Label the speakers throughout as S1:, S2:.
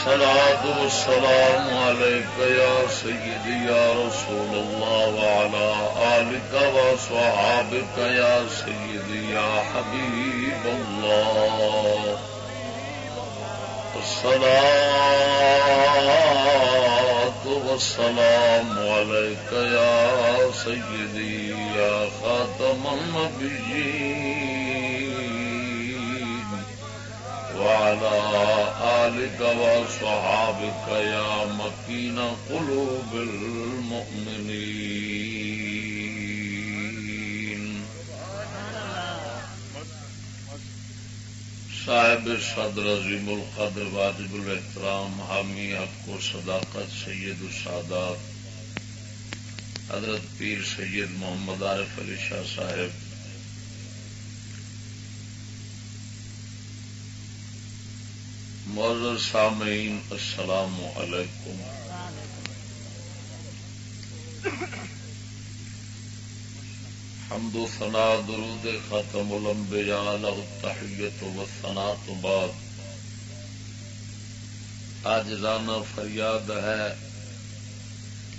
S1: الصلاة والسلام عليك يا سيدي يا رسول الله وعلى آلك وصحابك يا سيدي يا حبيب الله. الصلاة والسلام عليك يا سيدي يا خاتم النبيين. وعلى آلك وصحابك يا مكين قلوب المؤمنين. صاحب صدر عظیم القدر واجب الاحترام حامی حق و صداقت سید السادات، حضرت پیر سید محمد عارف علی شاہ صاحب معذر سامعین، السلام علیکم۔ حمد و ثنا، درود ختم الانبیاء له التحیت و ثنا تو بعد۔ آج رانا فریاد ہے،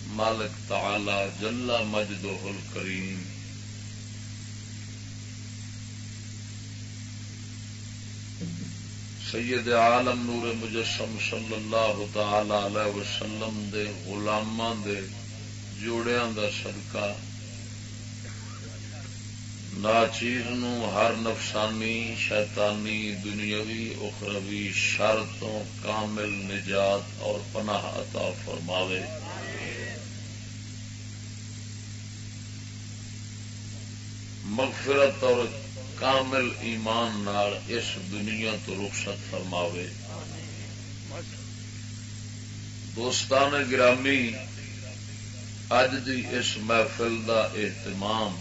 S1: مالک تعالی جل مجدہ الکریم۔ سید عالم نور مجسم صلی اللہ تعالی علیہ وسلم دے غلاماں دے جوڑیاں دا صدقہ۔ ناچیر نو ہر نفسانی، شیطانی، دنیاوی، اخروی شرطوں کامل نجات اور پناہ عطا فرماوے۔ مغفرت اور کامل ایمان نال اس دنیا تو رخصت فرماوے۔ دوستان گرامی اج دی اس محفل دا اہتمام۔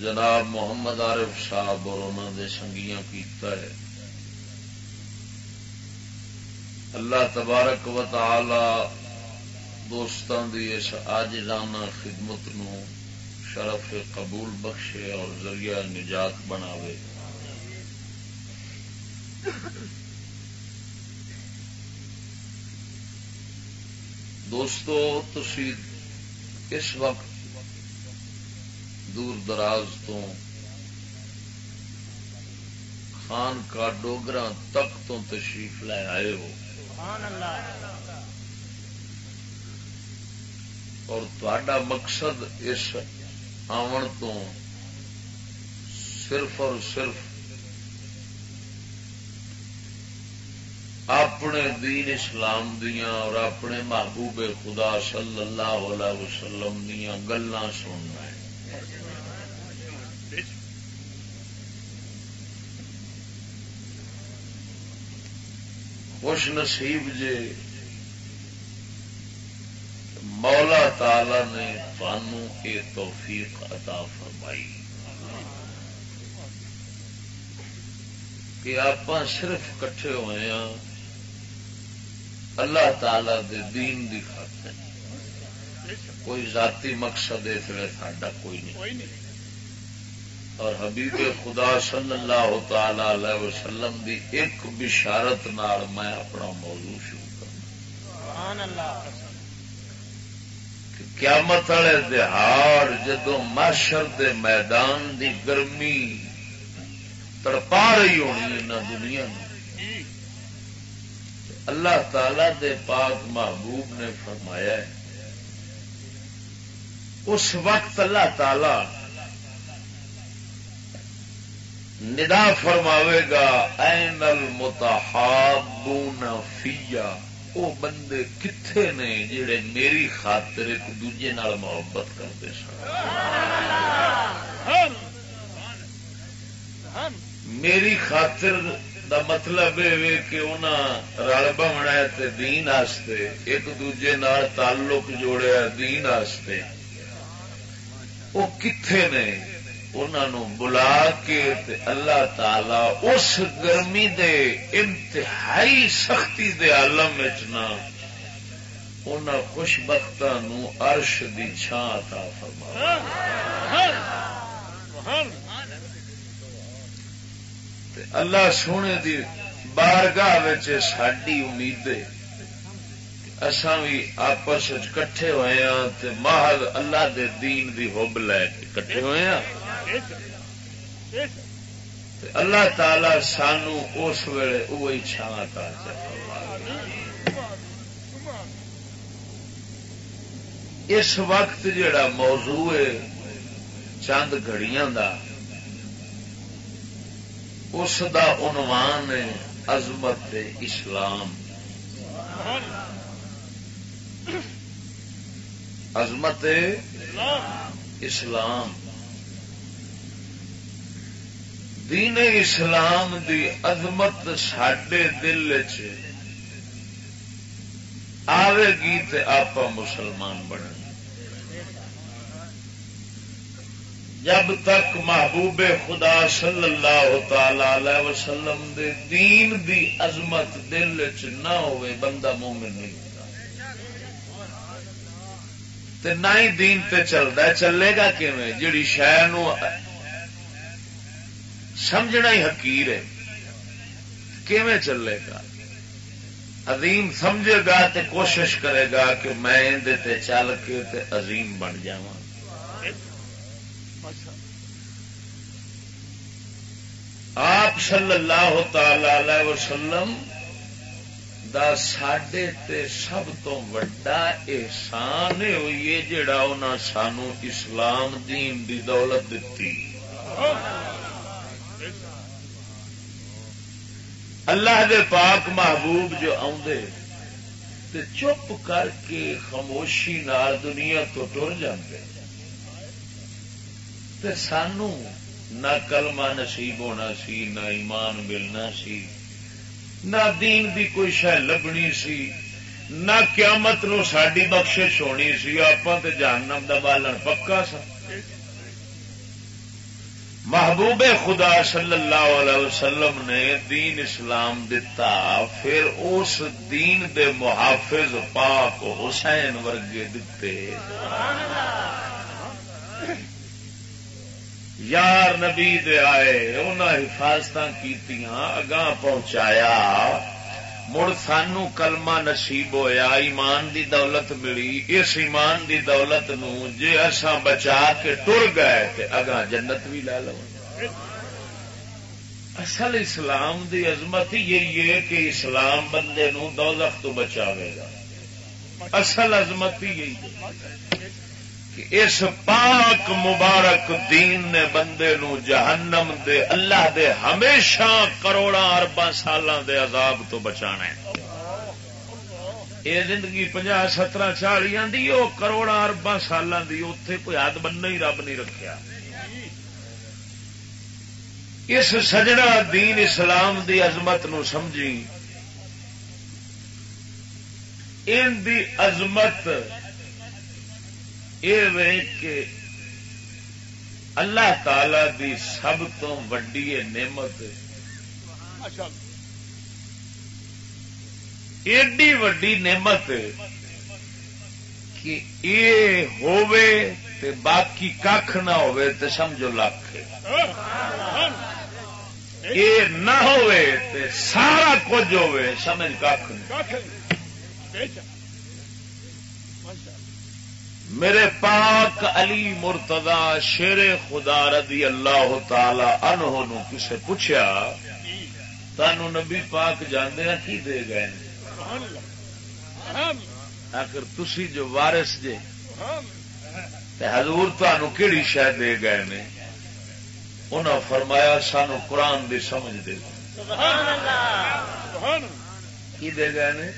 S1: جناب محمد عارف صاحب اور انہوں نے سنگیاں کیتا ہے۔ اللہ تبارک و تعالی دوستان دی اس آج خدمت نو شرف قبول بخشے اور ذریعہ نجات بناوے۔ دوستو، تسی اس وقت دور دراز تو خان کا ڈوگرا تک تو تشریف لے آئے ہو۔ اور تا مقصد اس آن تو صرف اور صرف اپنے دین اسلام دیا اور اپنے محبوب خدا صلی اللہ علیہ وسلم دیا گلا سننا ہے خوش نصیب جے مولا تعالی نے تھانوں یہ توفیق عطا فرمائی۔ کہ آپ صرف کٹھے ہوئے ہاں اللہ تعالی دے دین دی خاطر۔ کوئی ذاتی مقصد اس لیے ساڈا کوئی نہیں۔ اور حبیب خدا صلی اللہ تعالی علیہ وسلم دی ایک بشارت نال میں اپنا موضوع شروع کرنا قیامت والے دہاڑ جدو ماشر دے میدان دی گرمی تڑپا رہی ہونی ان دنیا میں اللہ تعالی دے پاک محبوب نے فرمایا ہے، اس وقت اللہ تعالی ندا فرماوے گا، این المتحابون فیا وہ بندے کتنے نے جڑے میری خاطر ایک دوجے نال محبت کرتے سن میری خاطر دا مطلب یہ کہ انہیں رل بونا دین آستے ایک دوجے نال تعلق جوڑیا دین آستے وہ کتنے نے انہوں بلا کے اللہ تعالی اس گرمی دے انتہائی سختی دے عالم ان خوش بختوں ارش کی چھان تھا فرما اللہ سونے دی بارگاہ ساری امید اصا بھی آپس کٹھے ہوئے ہاں محل اللہ دے دین دی ہوب لے کے کٹھے ہوئے ہاں۔ اللہ تعالی سانو اس ویلے وہی چھان اس وقت جڑا موضوع ہے، چند گھڑیاں دا، اس دا عنوان ہے عظمت اسلام۔ عظمت اسلام۔ دین اسلام دی عظمت سڈے دل آئے گی تو آپ مسلمان بن جب تک محبوب خدا صلی اللہ تعالی وسلم دے دین دی عظمت دل چ نہ ہوئے، بندہ مومن نہیں تے نہ ہی دین تے چلتا چلے گا جڑی شہر سمجھنا ہی حقیر ہے۔ کیویں چلے گا؟ عظیم سمجھے گا تے کوشش کرے گا کہ میں تے چل کے تے عظیم بن جا آپ صلی اللہ تعالی وسلم دا ساڈے تے سب تو وڈا احسان ہوئی ہے جڑا انہاں سانو اسلام دین دی دولت دتی۔ اللہ دے پاک محبوب جو آدھے تے چپ کر کے خاموشی نال دنیا تو ٹر جاندے۔ تے سانو نہ کلمہ نصیب ہونا سی، نہ ایمان ملنا سی، نہ دین دی کوئی شہ لبنی سی، نہ قیامت نو ساری بخش ہونی سی آپ جانم دا بالن پکا سا۔ محبوب خدا صلی اللہ علیہ وسلم نے دین اسلام دتا پھر اس دین دے محافظ پاک حسین ورگے دتے۔ یار نبی دے آئے انہیں حفاظت کی اگاں پہنچایا۔ مڑ سانو کلمہ نصیب ہویا ایمان دی دولت ملی اس ایمان دی دولت نو جے اصا بچا کے ٹر گئے تے اگاں جنت بھی لے لو اصل اسلام دی عظمت یہی ہے کہ اسلام بندے نو دوزخ تو بچاوے گا اصل عظمت یہی ہے اس پاک مبارک دین نے بندے نو جہنم دے، اللہ دے ہمیشہ کروڑا اربا سال دے عذاب تو بچا یہ زندگی پنجا سترہ، چالیاں دی وہ کروڑا اربا سال دی اتے کوئی حد بننا ہی رب نہیں رکھا اس سجنا دین اسلام دی عظمت نو سمجھی۔ ان دی عظمت یہ کہ اللہ تعالی دی سب تو وڈی نعمت ایڈی وڈی نعمت کہ یہ ہووے تے باقی کھ نہ ہووے تے سمجھو لکھ یہ نہ ہووے تے سارا کچھ ہووے، سمجھ کھ میرے پاک علی مرتدا شیر خدا رضی اللہ تعالی انہوں کسے پوچھا تنو نبی پاک جانے کی دے گئے آخر تسی جو وارس جے، تے حضور تنوع کہڑی شہ دے گئے نے؟ انہوں فرمایا سانو قرآن دی سمجھ دے۔ سبحان اللہ! کی دے گئے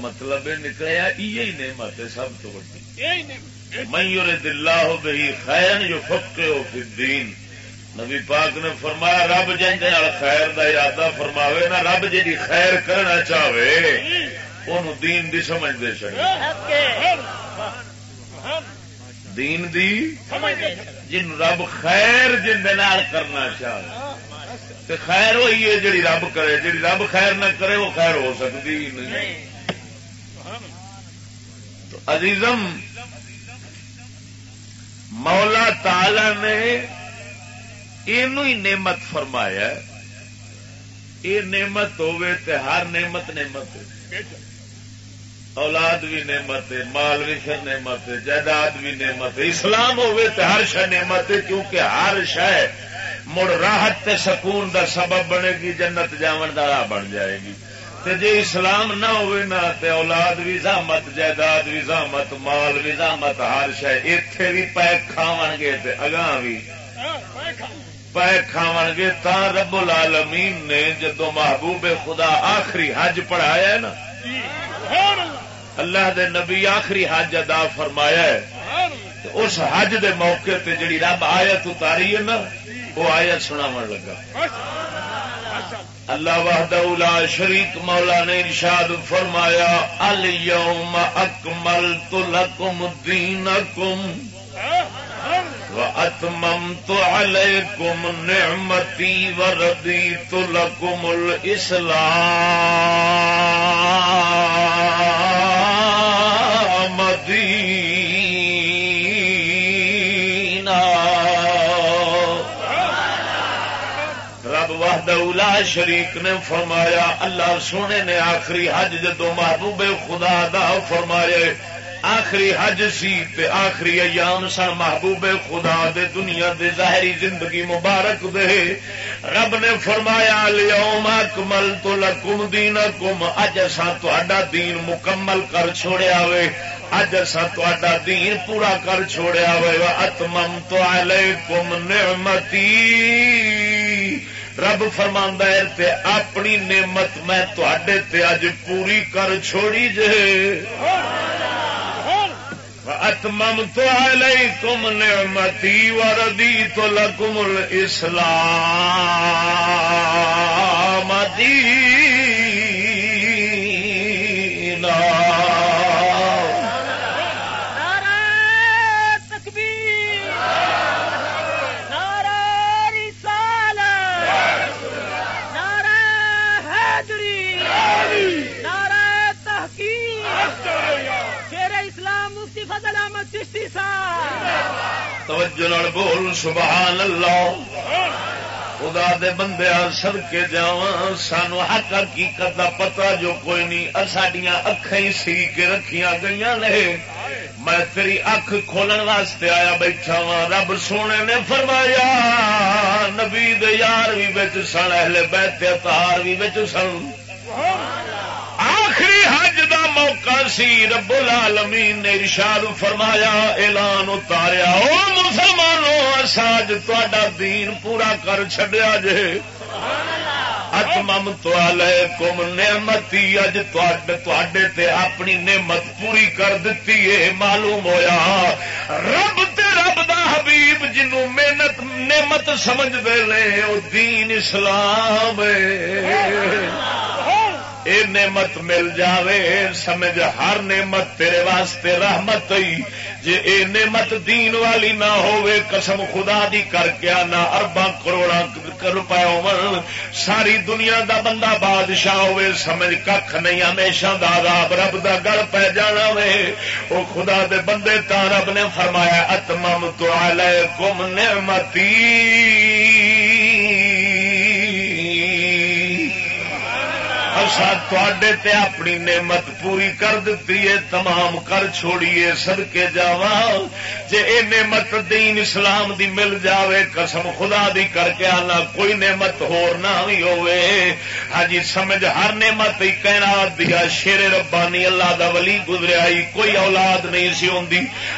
S1: مطلب نکلیا یہ نعمت ہے سب تو ویور دلہ ہو گئی خیر جو فکے ہو دین نبی پاک نے فرمایا رب جن خیر دا ارادہ فرماوے نا رب جی خیر کرنا چاہے ان دین دی سمجھ دے چاہیے دین دی جن رب خیر جن کرنا چاہے تے خیر ہوئی ہے جڑی رب کرے جڑی رب خیر نہ کرے وہ خیر ہو سکتی نہیں۔ تو عزیزم مولا تالا نے یہ نعمت فرمایا یہ نعمت ہوے تے ہر نعمت نعمت اولاد بھی نعمت ہے، مال بھی نعمت ہے، جائیداد بھی نعمت ہے۔ اسلام ہوے تے ہر شہ نعمت ہے، کیونکہ ہر شہ مڑ راحت تے سکون دا سبب بنے گی، جنت جاون دا راہ بن جائے گی۔ تے جے اسلام نہ ہوئے نا، تے اولاد بھی زحمت، جائیداد بھی زحمت، مال بھی زحمت، ہر شہ اتے بھی پیک کھاون گے تے اگاں بھی پیک کھاون گے، تا رب العالمین نے جدو محبوب خدا آخری حج پڑھایا ہے نا اللہ دے نبی آخری حج ادا فرمایا ہے۔ اس حج دے موقع تے جڑی رب آیت اتاری ہے نا، وہ آیت سنا لگا۔ اللہ وحدہ لا شریک مولا نے ارشاد فرمایا اليوم اکملت لکم دینکم واتممت علیکم نعمتی وردیت لکم الاسلام دولا شریک نے فرمایا، اللہ سونے نے آخری حج جدو محبوب خدا دا فرمایا آخری حج سی تے آخری ایام سن محبوب خدا دے دنیا دے ظاہری زندگی مبارک دے۔ رب نے فرمایا لیوم اکمل تو لکم دین کم اج اصا تا دین مکمل کر چھوڑیا وے۔ اج اصا تا دین پورا کر چھوڑیا وے۔ اتمم تو علیکم نعمتی۔ رب فرما تے اپنی نعمت میں تے اج پوری کر چھوڑی جے۔ اتمم تو علیکم نعمتی وردی تو لکم الاسلام. سبحان اللہ خدا دے بندے سر کے جا سانو حق حقیقت کا پتا جو کوئی نہیں۔ سڈیا اکھیں سی کے رکھیا گئی نے۔ میں تیری اکھ کھولن واسطے آیا بیٹھا وا رب سونے نے فرمایا، نبی یار بھی بچ سن، اہل بیت تار بھی بچ سن۔ آخری حج دا موقع سی، رب العالمین نے ارشاد فرمایا، اعلان اتاریا۔ او مسلمانوں ساج تا دین پورا کر چڈیا جے۔ اتمم تو کم نعمتی، اج تے اپنی نعمت پوری کر دیتی ہے معلوم ہویا۔ رب تے رب دا حبیب جنوں محنت نعمت سمجھ دے لے او دین اسلام اے نعمت مل جاوے، سمجھ، ہر نعمت تیرے واسطے رحمت ہوئی جے اے نعمت دین والی نہ ہوئے قسم خدا دی کر کے نہ اربا کروڑا روپئے ہو ساری دنیا دا بندہ بادشاہ ہوئے سمجھ کھ نہیں، ہمیشہ دادا رب دا گل پہ جانا وے۔ او خدا دے بندے تا رب نے فرمایا اتمم تو علیکم نعمتی۔ تے اپنی نعمت پوری کر دیتی ہے، تمام کر چھوڑیے سدکے جا جے اے نعمت دین اسلام دی مل جاوے، قسم خدا دی کر کے آنا، کوئی نعمت ہور نہ بھی ہوئے ہاں جی سمجھ، ہر نعمت ہی کہنا دیا، شیر ربانی اللہ دا ولی گزریا کوئی اولاد نہیں سی ہوں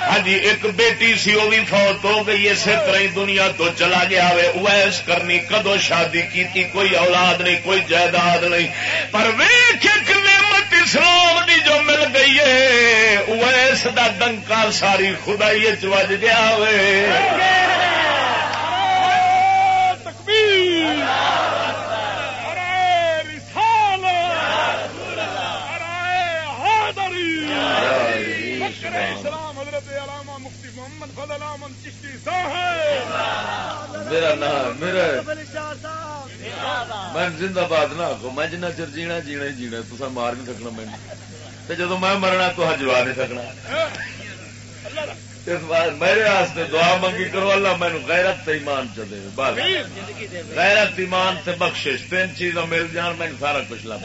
S1: ہاں جی ایک بیٹی سی وہ بھی فوت ہو گئی، اسی طرح دنیا تو چلا گیا ویس کرنی، کدو شادی کی کوئی اولاد نہیں، کوئی جائیداد نہیں۔ پر پر ویخ ایک نعمت اسلام دی جو مل گئی ہے ویس دا ڈنکا ساری خدائی چج گیا میرا نام میرا میں زندہ باد نہ آخو میں جنہ چر جینا جینا ہی جینا تو مار نہیں سکنا میں جدو میں مرنا تو جوا نہیں سکنا۔ میرے واسطے دعا منگی کرو، اللہ مینو غیرت ایمان چلے بس۔ غیرت، ایمان سے بخشش، تین چیزاں مل جان میں سارا کچھ لگ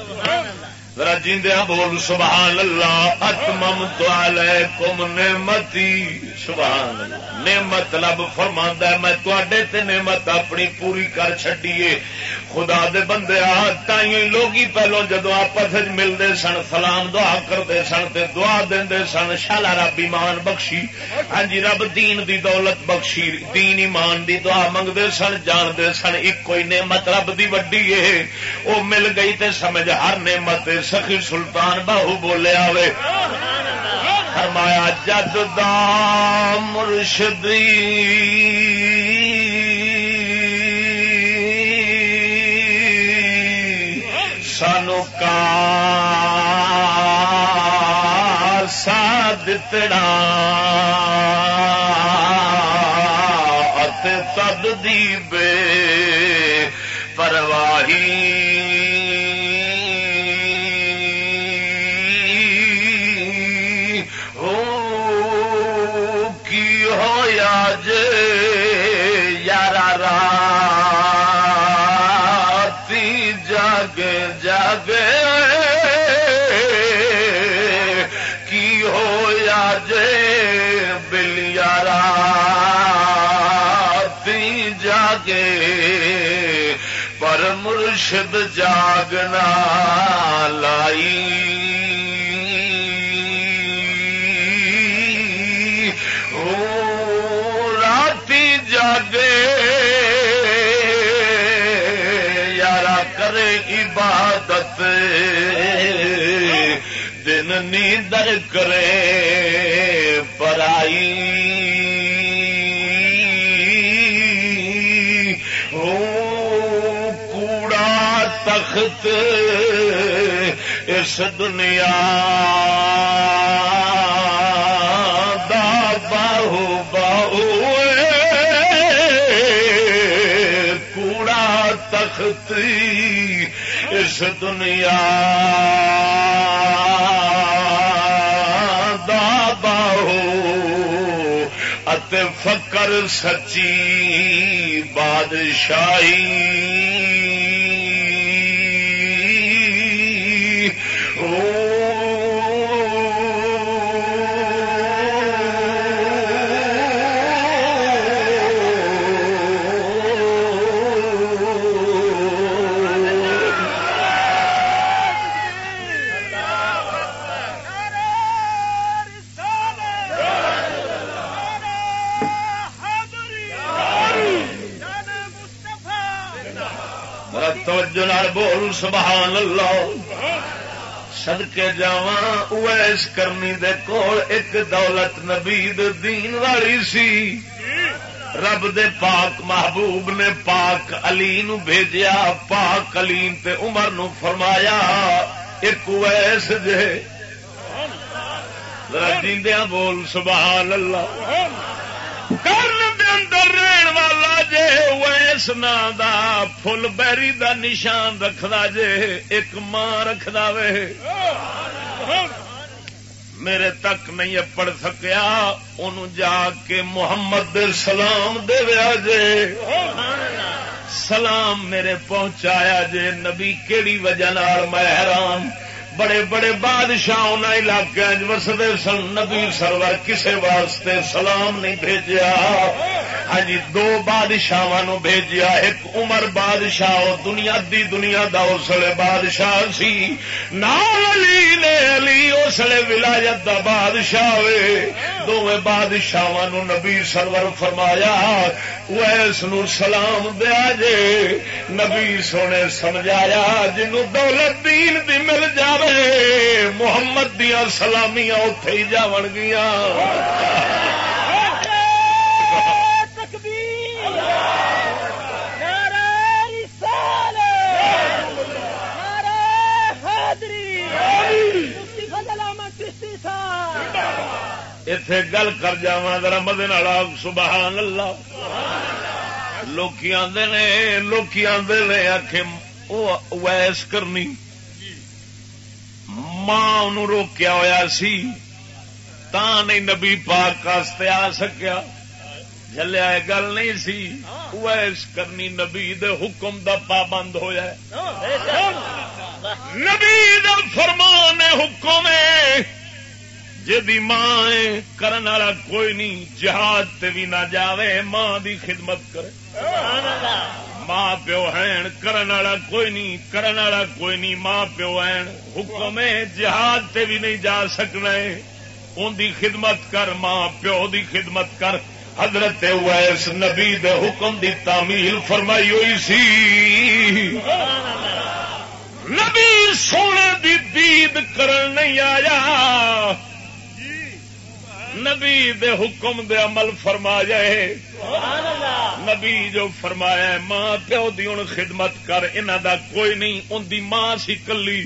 S1: ذرا جیندیا بول سبحان اللہ اتمم تو کم نعمتی سبحان اللہ نعمت لب فرما میں تے نعمت اپنی پوری کر چڈیے خدا دے بندے تھی پہلو جدو آپس ملتے سن، سلام دعا کرتے سن تے دعا دے سن، شالا رب ایمان بخشی۔ ہاں جی رب دین دی دولت بخشی، دین ایمان دی دعا منگتے سن جانتے سن ایک کوئی نعمت رب دی وڈی ہے۔ وہ مل گئی تے سمجھ، ہر نعمت سخی سلطان باہو بولے آئے فرمایا، جد دا مرشدی سانو کا سادتڑا تد دی بے پرواہی پر مرشد جاگنا لائی۔ رات جاگے یارا کرے عبادت۔ دن نیندر کرے پرائی۔ تخت اس دنیا دا باہو باہو کوڑا تخت اس دنیا دا باہو فکر سچی بادشاہی بول سبحان اللہ۔ سدکے جا اس کرنی دے کول ایک دولت نبی دین والی سی۔ رب دے پاک محبوب نے پاک علی نو بھیجیا، پاک علی تے عمر نو فرمایا، ایک ویس جے۔ جیندیا بول، سبحان اللہ۔ کرن اندر رہن والا جے ویس نا دا فل بیری دا نشان رکھدا جے، ایک ماں رکھدا وے۔ میرے تک نہیں پڑھ سکیا ان جا کے محمد سلام دے جے۔ سلام میرے پہنچایا جے، نبی کیڑی وجہ میں حیران۔ بڑے بڑے بادشاہ ان علاقے وسدے سن، نبی سرور کسے واسطے سلام نہیں بھیجا ہاں جی دو بادشاہ بھیجیا، ایک عمر بادشاہ دنیا دی دنیا دا اسلے بادشاہ سی۔ نال علی نے علی اسلے ولایت دا بادشاہ وے۔ دونوں بادشاہ نبی سرور فرمایا اس سلام دیا جے۔ نبی سونے سمجھایا جنو دولت دین دی مل جائے محمد دیا سلامیاں اتے ہی جا گیا اتے گل کر جا ذرا مدن سبحان اللہ۔ لوکی آدھے نے، لوکی آدھے نے آخ ویس کرنی۔ ماں روکیا ہوا سی تا نہیں نبی پاک آ سکیا۔ جلیا گل نہیں سی۔ ویس کرنی نبی دے حکم دا پابند ہوا نبی دا فرمان حکم جی ماں کرن والا کوئی نہیں، جہاد تے بھی نہ جاوے، ماں دی خدمت کرے۔ ماں پیو ہے کرن والا کوئی نہیں، کرن والا کوئی نہیں، ماں پیو ہے حکم جہاد تے بھی نہیں جا سکنا ان دی خدمت کر، ماں پیو دی خدمت کر۔ حضرت ویس نبی دے حکم دی تعمیل فرمائی ہوئی سی۔ نبی سونے دی دید کرن نہیں آیا۔ نبی دے حکم دے عمل فرما جائے نبی جو فرمایا ماں پیو دی ہوں خدمت کر انہ دا کوئی نہیں ان دی ماں سی کلی۔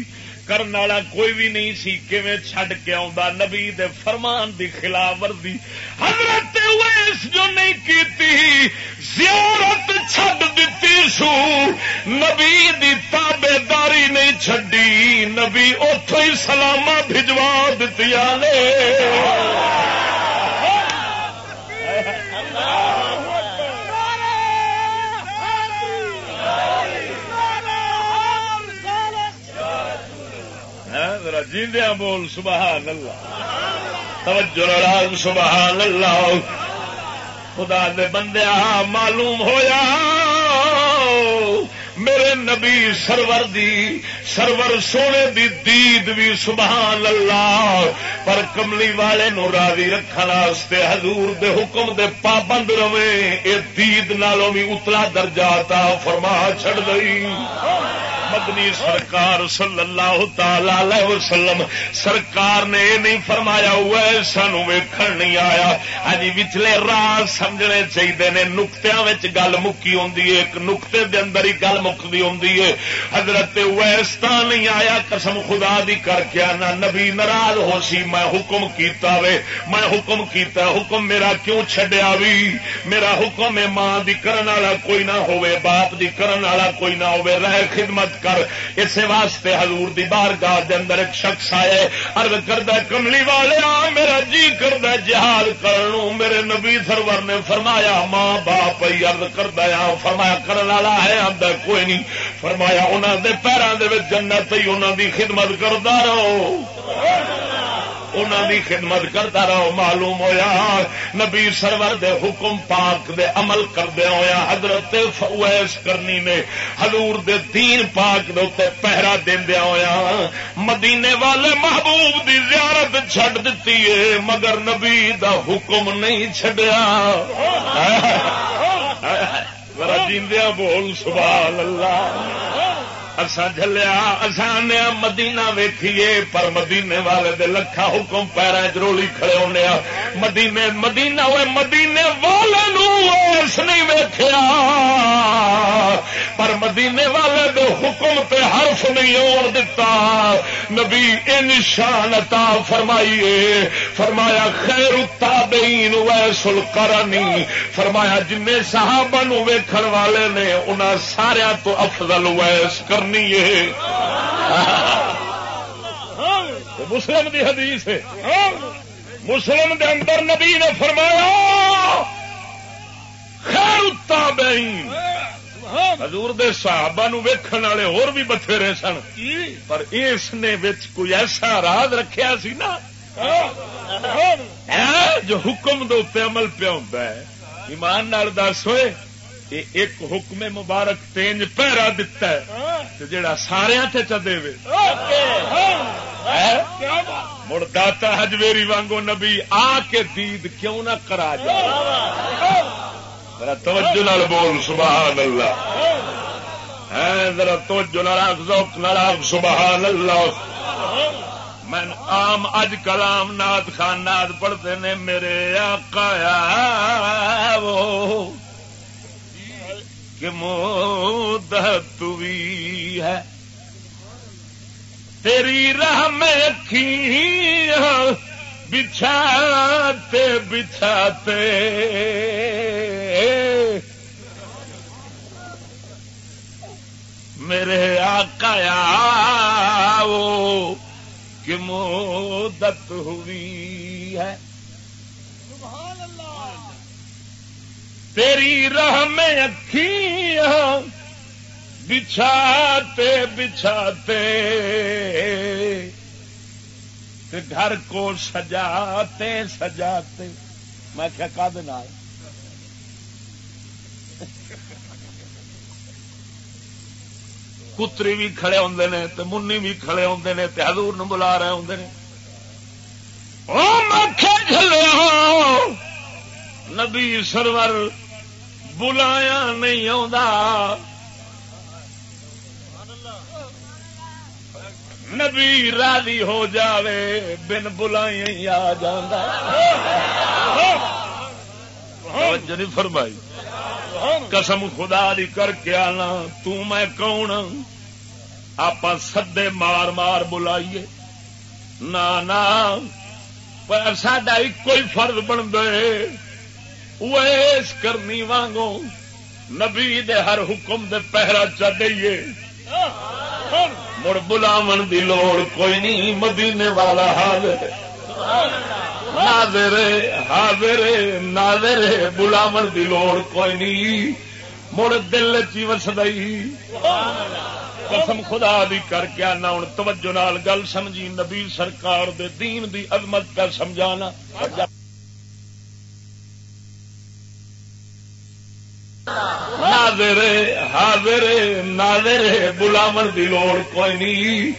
S1: کرن والا کوئی بھی نہیں سی، کیویں چھڈ کے آ نبی دے فرمان دی خلاف ورزی۔ حضرت ویس جو نہیں کیتی، زیارت چھڈ دتی سو۔ نبی دی تابے داری نہیں چھڈی، نبی اتو ہی سلامہ بھجوا ذرا جیندیا بول سبحان اللہ توجہ سبحان اللہ خدا دے بندیا معلوم ہویا۔ میرے نبی سرور دی، سرور سونے دی دید بھی سبحان اللہ، پر کملی والے نو راضی رکھنے حضور دے حکم دے پابند رہے اے دید نالوں بھی اتلا درجہ فرما چھڑ گئی مدنی سرکار صلی اللہ تعالی وسلم، سرکار نے یہ نہیں فرمایا ہوا سانو ویکھن نہیں آیا۔ ہاں جی، ہی وچلے راہ سمجھنے چاہیے نے نقطیا گل مکی ہوں ایک نقطے دے اندر ہی گل مکتی ہوں حضرت ویستا نہیں آیا، قسم خدا دی کر کے آنا۔ نبی ناراض ہو سی، میں حکم کیتا وے۔ میں حکم کیتا، حکم میرا کیوں چڈیا بھی میرا حکم ہے ماں دی کرن والا کوئی نہ ہوئے باپ دی کرن والا کوئی نہ ہوئے رہ خدمت کر۔ اسی واسطے حضور دی بار گاہ دے اندر ایک شخص آئے ارد کردہ کملی والے آ، میرا جی کردہ جہاد کرنو۔ میرے نبی سرور نے فرمایا، ماں باپ ارد کردہ آ فرمایا، کرن والا ہے آدھا کوئی نہیں۔ فرمایا انہوں دے پیروں دے جنت ہی انہوں دی خدمت کرتا رہو۔ انہوں دی خدمت کرتا رہو۔ معلوم ہویا نبی سرور دے حکم پاک دے عمل کردیا ہوا حضرت فویس کرنی نے حضور دے دین پاک دے اتنے پہرا دیا ہوا مدینے والے محبوب دی زیارت چھڈ دیتی ہے مگر نبی دا حکم نہیں چڈیا جیندیا بول سبحان اللہ۔ اسا جلیا اسان مدینہ ویکھیے، پر مدینے والے دے لکھا حکم پیرا چرولی کھڑے ہونے مدینے، مدینہ ہوئے مدینے والے نو اس نہیں ویکھیا۔ پر مدینے والے دے حکم پہ حرف نہیں اور دتا۔ نبی ان شان عطا فرمائیے۔ فرمایا، خیر التابعین ویسل کرنی فرمایا جن صحابہ نو ویکھن والے نے، انہاں سارے تو افضل ویس کرنی ہے. مسلم دی حدیث ہے. مسلم دے اندر نبی نے فرمایا خیر التابعین. حضور دے صحابہ نو ویکھن والے اور بھی بتھیرے سن پر اس نے وچ کوئی ایسا راز رکھیا سی نا؟ جو حکم دے عمل پہ ہوتا ہے۔ ایمان نال دس ہوئے ایک حکم مبارک تینج پہرا دتا ہے جڑا سارا چدے وے۔ مڑ داتا ہجویری وانگو نبی آ کے دید کیوں نہ کرا جائے؟ ذرا توجہ نال بول سبحان اللہ۔ ذرا توجہ نال ذوق نال سبحان اللہ۔ میں آم اج کلام ناد خان ناد پڑھتے نے میرے آقا وہ۔ کہ مدت بھی ہے تیری راہ میں رکھی بچھاتے بچھاتے میرے آقا وہ کہ مدت ہوئی ہے تیری راہ میں اکھیاں بچھاتے بچھاتے گھر کو سجاتے سجاتے میں کیا کا کد کتری بھی کھڑے ہوں نے تو منی بھی کھڑے ہوں نے تو حضور نو بلا رہے ہوں نے۔ نبی سرور بلایا نہیں آ نبی راضی ہو جاوے، بن بلائی آ جی فرمائی۔ قسم خدا دی کر کے آنا، تو میں کون ہاں؟ آپ سدے مار مار بلائیے۔ نہ ساڈا ایک فرض بن دے ویس کرنی وانگو نبی دے ہر حکم دے پہرا چاہیے مڑ بلاو دی لوڑ کوئی نہیں مدینے والا حاضر۔ ناظر حاضر، ناظر بلاو دی لوڑ کوئی نہیں مڑ دل چی وسدئی۔ قسم خدا دی کر کے آنا ہوں، توجہ نال گل سمجھی۔ نبی سرکار دے دین دی عظمت کا سمجھانا۔ ناظر حاضر ناظر بلاو دی لوڑ کوئی نہیں۔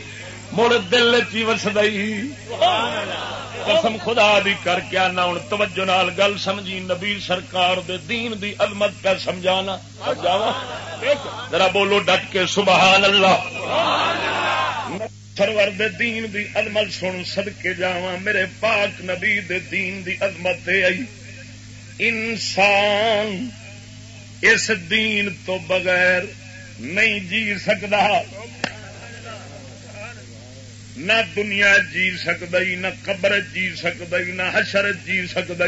S1: مڑ دل چی وسدئی قسم خدا دی کر کے آنا ہوں، توجہ نال گل سمجھی۔ نبی سرکار دے دین دی عظمت کا سمجھانا۔ ذرا بولو ڈٹ کے سبحان اللہ۔ سرور دے دین دی عظمت سن سد کے جا میرے پاک نبی دے دین دی عظمت آئی انسان اس دین تو بغیر نہیں جی سکتا نہ دنیا جی سکتا نہ قبر جی سکتا نہ حشر جی سکتا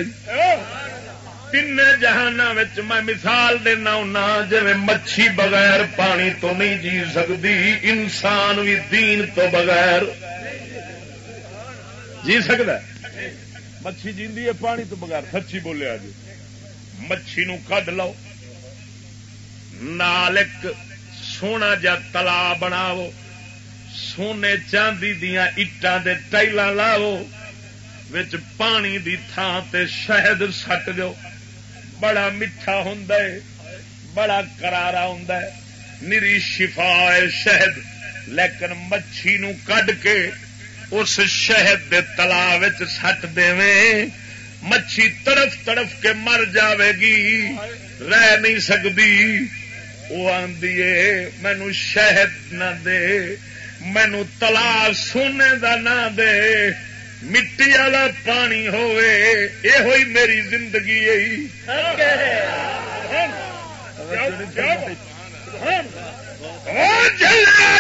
S1: تین جہان میں مثال دینا ہونا جی مچھی بغیر پانی تو نہیں جی سکتی انسان بھی دین تو بغیر جی سکتا مچھی جی پانی تو بغیر سچی بولیا جی مچھی نو کڈ لو نالک سونا جا تلا بناو، سونے چاندی دیا اٹان دے ٹائل لاو پانی دی تھان تے شہد سٹ دو بڑا میٹھا ہوں بڑا کرارا ہوں نری شفا شہد، لیکن مچھی نو کڈ کے اس شہد دے تلا سٹ دے مچھی تڑف تڑف کے مر جاوے گی، رہ نہیں سکتی وہ آدھی مینو شہد نہ دے مینو تلا سونے دا نہ دے مٹی والا پانی ہوئے یہ ہوئی میری زندگی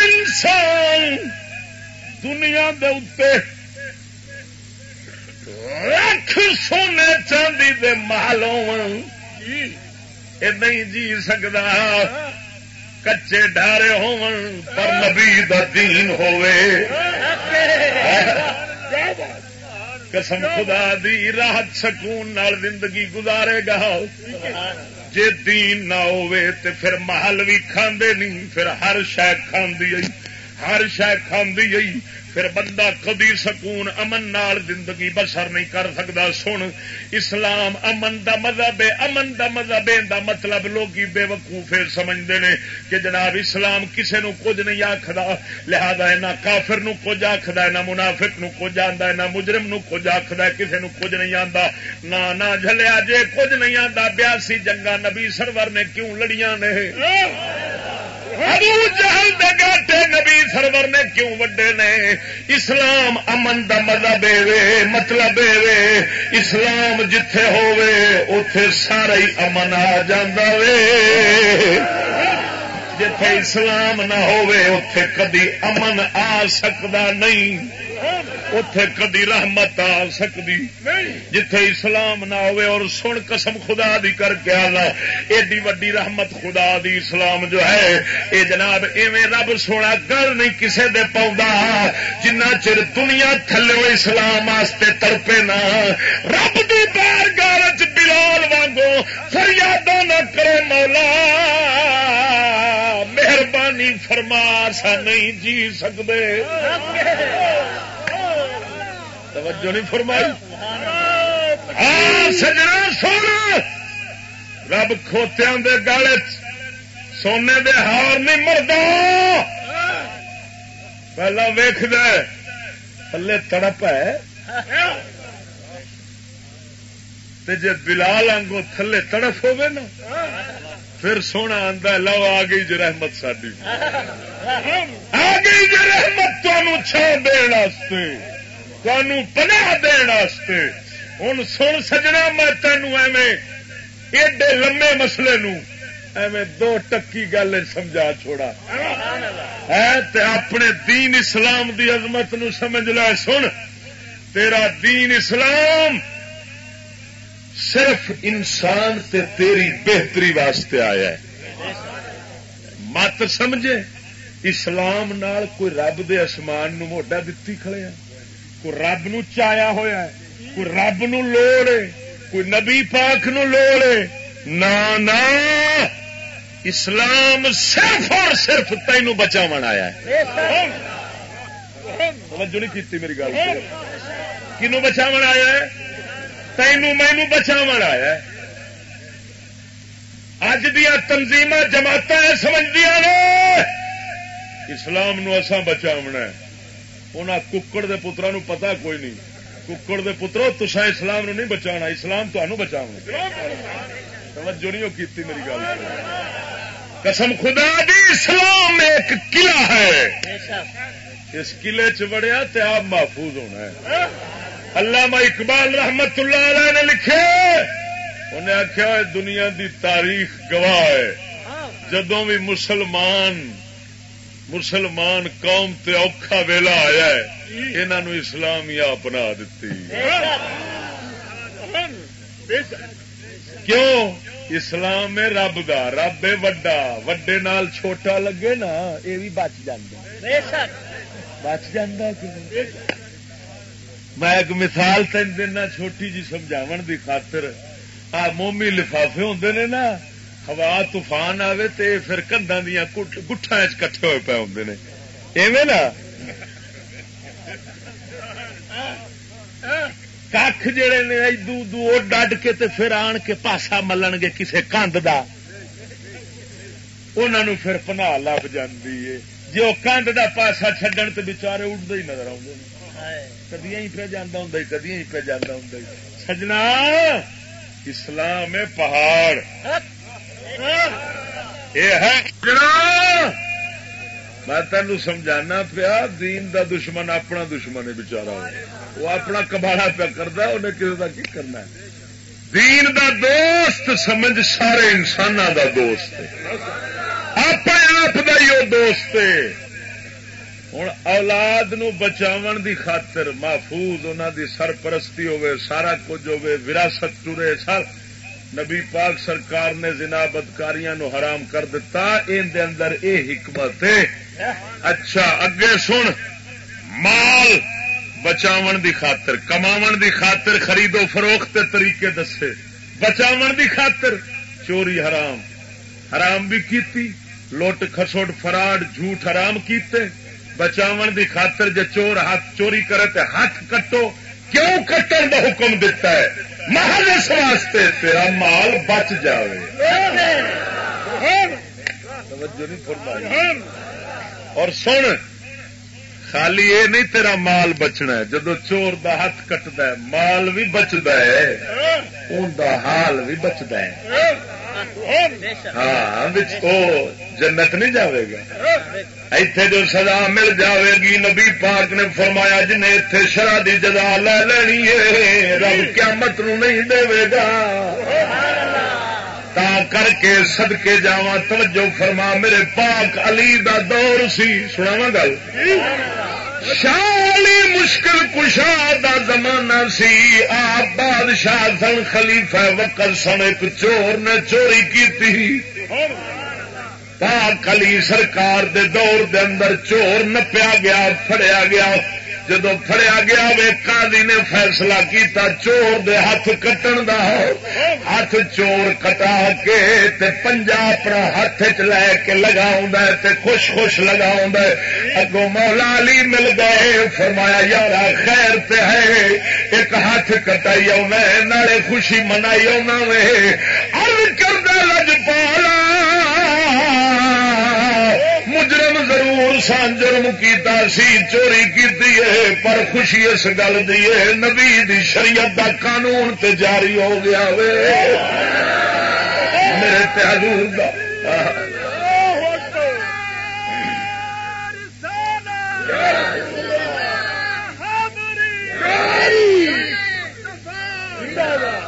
S1: انسان دنیا دے رکھ سونے چاندی دے محلوں یہ نہیں جی سکتا کچے ڈارے ہون پر نبی دا دین ہوئے قسم خدا دی راحت سکون نال زندگی گزارے گا جے دین نہ ہوئے تے پھر محل بھی کھاندے نہیں پھر ہر شہ کھاندی ہر شہ کھاندی پھر بندہ کدی سکون امن نال زندگی بسر نہیں کر سکتا۔ سن، اسلام امن دا مذہب ہے، امن دا مذہب دا مطلب لوگ بے وقوف سمجھتے ہیں کہ جناب اسلام کسے نو کچھ نہیں آخر لہذا ہے نہ کافر نو کچھ آخر نہ منافق نو کچھ آتا ہے نہ مجرم نو کچھ آخر کسے نو کچھ نہیں آتا نہ نہ جلیا جے کچھ نہیں آتا بیاسی جنگا نبی سرور نے کیوں لڑیاں نے؟ ابو جہل دے گاٹے نبی سرور نے کیوں وڈے نے؟ اسلام امن دا مذہب وے مطلب وے اسلام جتھے ہووے اتے سارا ہی امن آ جا وے۔ جتھے اسلام نہ ہووے اتے کدی امن آ سکتا نہیں۔ اتے کدی رحمت آ سکتی جتھے اسلام نہ ہوئے اور سن قسم خدا دی کر کے آلہ ایڈی وڈی رحمت خدا دی اسلام جو ہے اے جناب ایویں رب سونا گل نہیں کسے دے پاؤں جنہ چر دنیا تھلو اسلام واسطے تڑپے نہ رب دی بار گال بلال وانگو فریادوں نہ کرے مولا۔ مہربانی فرما سا نہیں جی سکتے توجہ نہیں فرمائی۔ سجنا سونا۔ رب کھوتیا دے گل سونے دے ہار نہیں مرد پہلا ویخ تھلے تڑپ ہے۔ جی بلال آنگو تھلے تڑف ہوگی نا، پھر سونا آتا لو آ گئی جی رحمت ساری آ گئی جی رحمت تمہیں چھان دے پناہ داستے ہوں سن سجنا میں تینوں ایویں ایڈے لمے مسلے نو ایویں دو ٹکی گل سمجھا چھوڑا ہے اپنے دین اسلام دی عظمت نو سمجھ لے سن تیرا دین اسلام صرف انسان تے تیری بہتری واسطے آیا ہے مت سمجھے اسلام نال کوئی رب دے اسمان نو موڈا دتی کھڑے ہیں کوئی رب نو چایا ہوا ہے، کوئی رب نو لوڑ ہے، کوئی نبی پاک نو لوڑ ہے۔ نا اسلام صرف اور صرف تین بچا آیا ہے۔ توجہ نہیں کی میری گل۔ کنو بچا آیا ہے؟ تینوں مینو بچا آیا ہے۔ اج دیا تنظیم جماعت سمجھدیا نے۔ اسلام نو اساں بچاونا ہے۔ انہوں ککڑ دے پترا نو پتا کوئی نہیں۔ ککڑ دے پترو تسا اسلام نو نہیں بچا اسلام تمہوں بچا توجہ نہیں کی میری گل۔ قسم خدا دی، اسلام ایک قلعہ ہے۔ اس قلعے چڑیا تو آپ محفوظ ہونا ہے۔ علامہ اقبال رحمت اللہ علیہ نے لکھے، انہیں آخیا دنیا دی تاریخ گواہ ہے۔ جدوں بھی مسلمان مسلمان قوم تے اوکھا ویلا آیا ہے۔ انہوں اسلام ہی اپنا دیتی کیوں؟ اسلام ہے رب دا۔ رب ہے وڈا۔ وڈے نال چھوٹا لگے نا، یہ بھی بچ جا بچ جا میں ایک مثال تین دینا چھوٹی جی سمجھاو دی خاطر، آ مومی لفافے ہوں نے نا ہوا طوفان آئے تو پھر کندا دیا گٹھا کٹھے ہوئے پے ہوں نے۔ ایویں نا؟ کھ جڑے نے ادو دو ڈڈ کے تے پھر آن کے پاسا ملن گے کسے کندھ دا۔ انہوں پھر پناہ لب جاتی ہے جی وہ کندھ دا پاسا چڈن تو بچارے اڈتے ہی نظر آتے کدی ہی پہ جانا ہوں کدی ہی پہ جانا ہوں سجنا، اسلام پہاڑ۔ یہ ہے میں تینوں سمجھانا پیا، دین دا دشمن اپنا دشمن ہے بچارا وہ۔ اپنا کباڑا پیا کرتا انہیں کسی کا کی کرنا ہے؟ دین دا دوست سمجھ، سارے انسان دا دوست اپنے آپ کا ہی وہ دوست ہوں اولاد نو بچاو دی خاطر محفوظ انہوں دی سرپرستی ہوے سارا کچھ ہوے وراثت ٹرے سر نبی پاک سرکار نے زنا بدکاریاں نو حرام کر دتا، ان دے اندر اے حکمت ہے۔ اچھا اگے سن۔ مال بچاون دی خاطر، کماون دی خاطر، خرید و فروخت طریقے دسے۔ بچاون دی خاطر چوری حرام۔ حرام بھی کیتی، لوٹ خسوٹ فراڈ، جھوٹ حرام کیتے۔ بچاون دی خاطر جے چور ہاتھ چوری کرے تے ہاتھ کٹو، کیوں کٹن کا حکم دیتا ہے؟ محل اس واسطے تیرا مال بچ جائے اور سن، خالی یہ نہیں تیرا مال بچنا ہے، جدو چور دا ہاتھ کٹتا ہے، مال بھی بچتا ہے ان دا حال بھی بچتا ہے۔ ہاں جنت نہیں جاوے گا۔ ایتھے جو سزا مل جاوے گی، نبی پاک نے فرمایا جنہیں اتے شرح دی جزا لے لینی ہے، رب قیامت نو نہیں دے گا۔ تا کر کے سدکے جا توجہ فرما، میرے پاک علی دا دور سی۔ سنا گل۔ شالی مشکل کشا دا زمانہ سی۔ آپ بادشاہ سن، خلیفہ وکر سن، ایک چور نے چوری کی تھی پاک علی سرکار دے دور دے اندر چور نپیا گیا فڑیا گیا۔ جدو فڑیا گیا، وے قاضی نے فیصلہ کیتا، چور دے ہاتھ کٹن دا ہاتھ چور کٹا کے تے پنجا اپنا ہاتھ چ لے کے لگا خوش خوش لگا اگو مولا علی مل گئے، فرمایا یار خیر تے ہے۔ ایک ہاتھ کٹائی آنا نالے خوشی منائی آنا وے۔ ارد کردہ لج پالا مجرم ضرور سان جرم کیتا سی، چوری کی پر خوشی اس گل دی نبی دی شریعت دا قانون تے جاری ہو گیا وے۔ میرے تحرور دا۔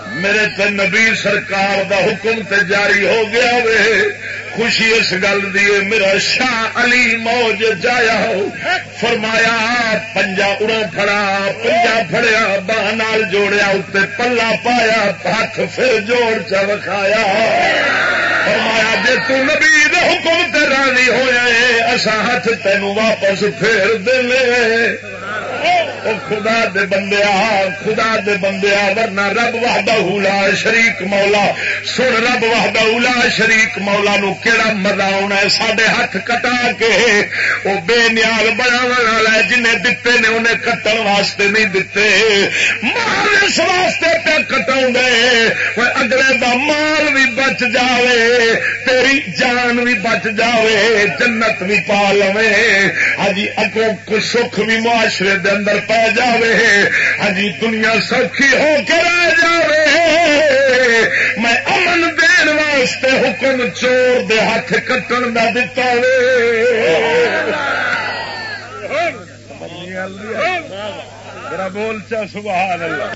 S1: میرے تے نبی سرکار دا حکم تے جاری ہو گیا وے۔ خوشی اس گل دی میرا شاہ علی موج جایا فرمایا، پنجا اڑا فڑا پنجا فڑیا باہ نال جوڑیا اتنے پلا پایا، ہاتھ پھر جوڑ چ وکھایا۔ فرمایا جی تبی حکم ترانی ہوا اصا ہاتھ تینوں واپس پھیر دے خدا دے بندیا خدا دے بندیا ورنہ رب وحدہ لا شریک مولا۔ سن رب وحدہ لا شریک مولا نو کیڑا مزہ آنا ہے؟ سڈے ہاتھ کٹا کے وہ بے نیال بنا والا جنہیں دتے نے انہیں کٹن واسطے نہیں دتے۔ مال اس واسطے پہ کٹا گے اگلے دا مال بھی بچ جاوے، تیری جان بھی بچ جاوے، جنت بھی پا لو ہاں جی، اگوں سکھ بھی معاشرے دے اندر پا جائے ہاں دنیا سوکھی ہو کے رہ جائے میں امن دین واسطے حکم چور دے ہاتھ کٹن کا دتا بول چا سبحان اللہ۔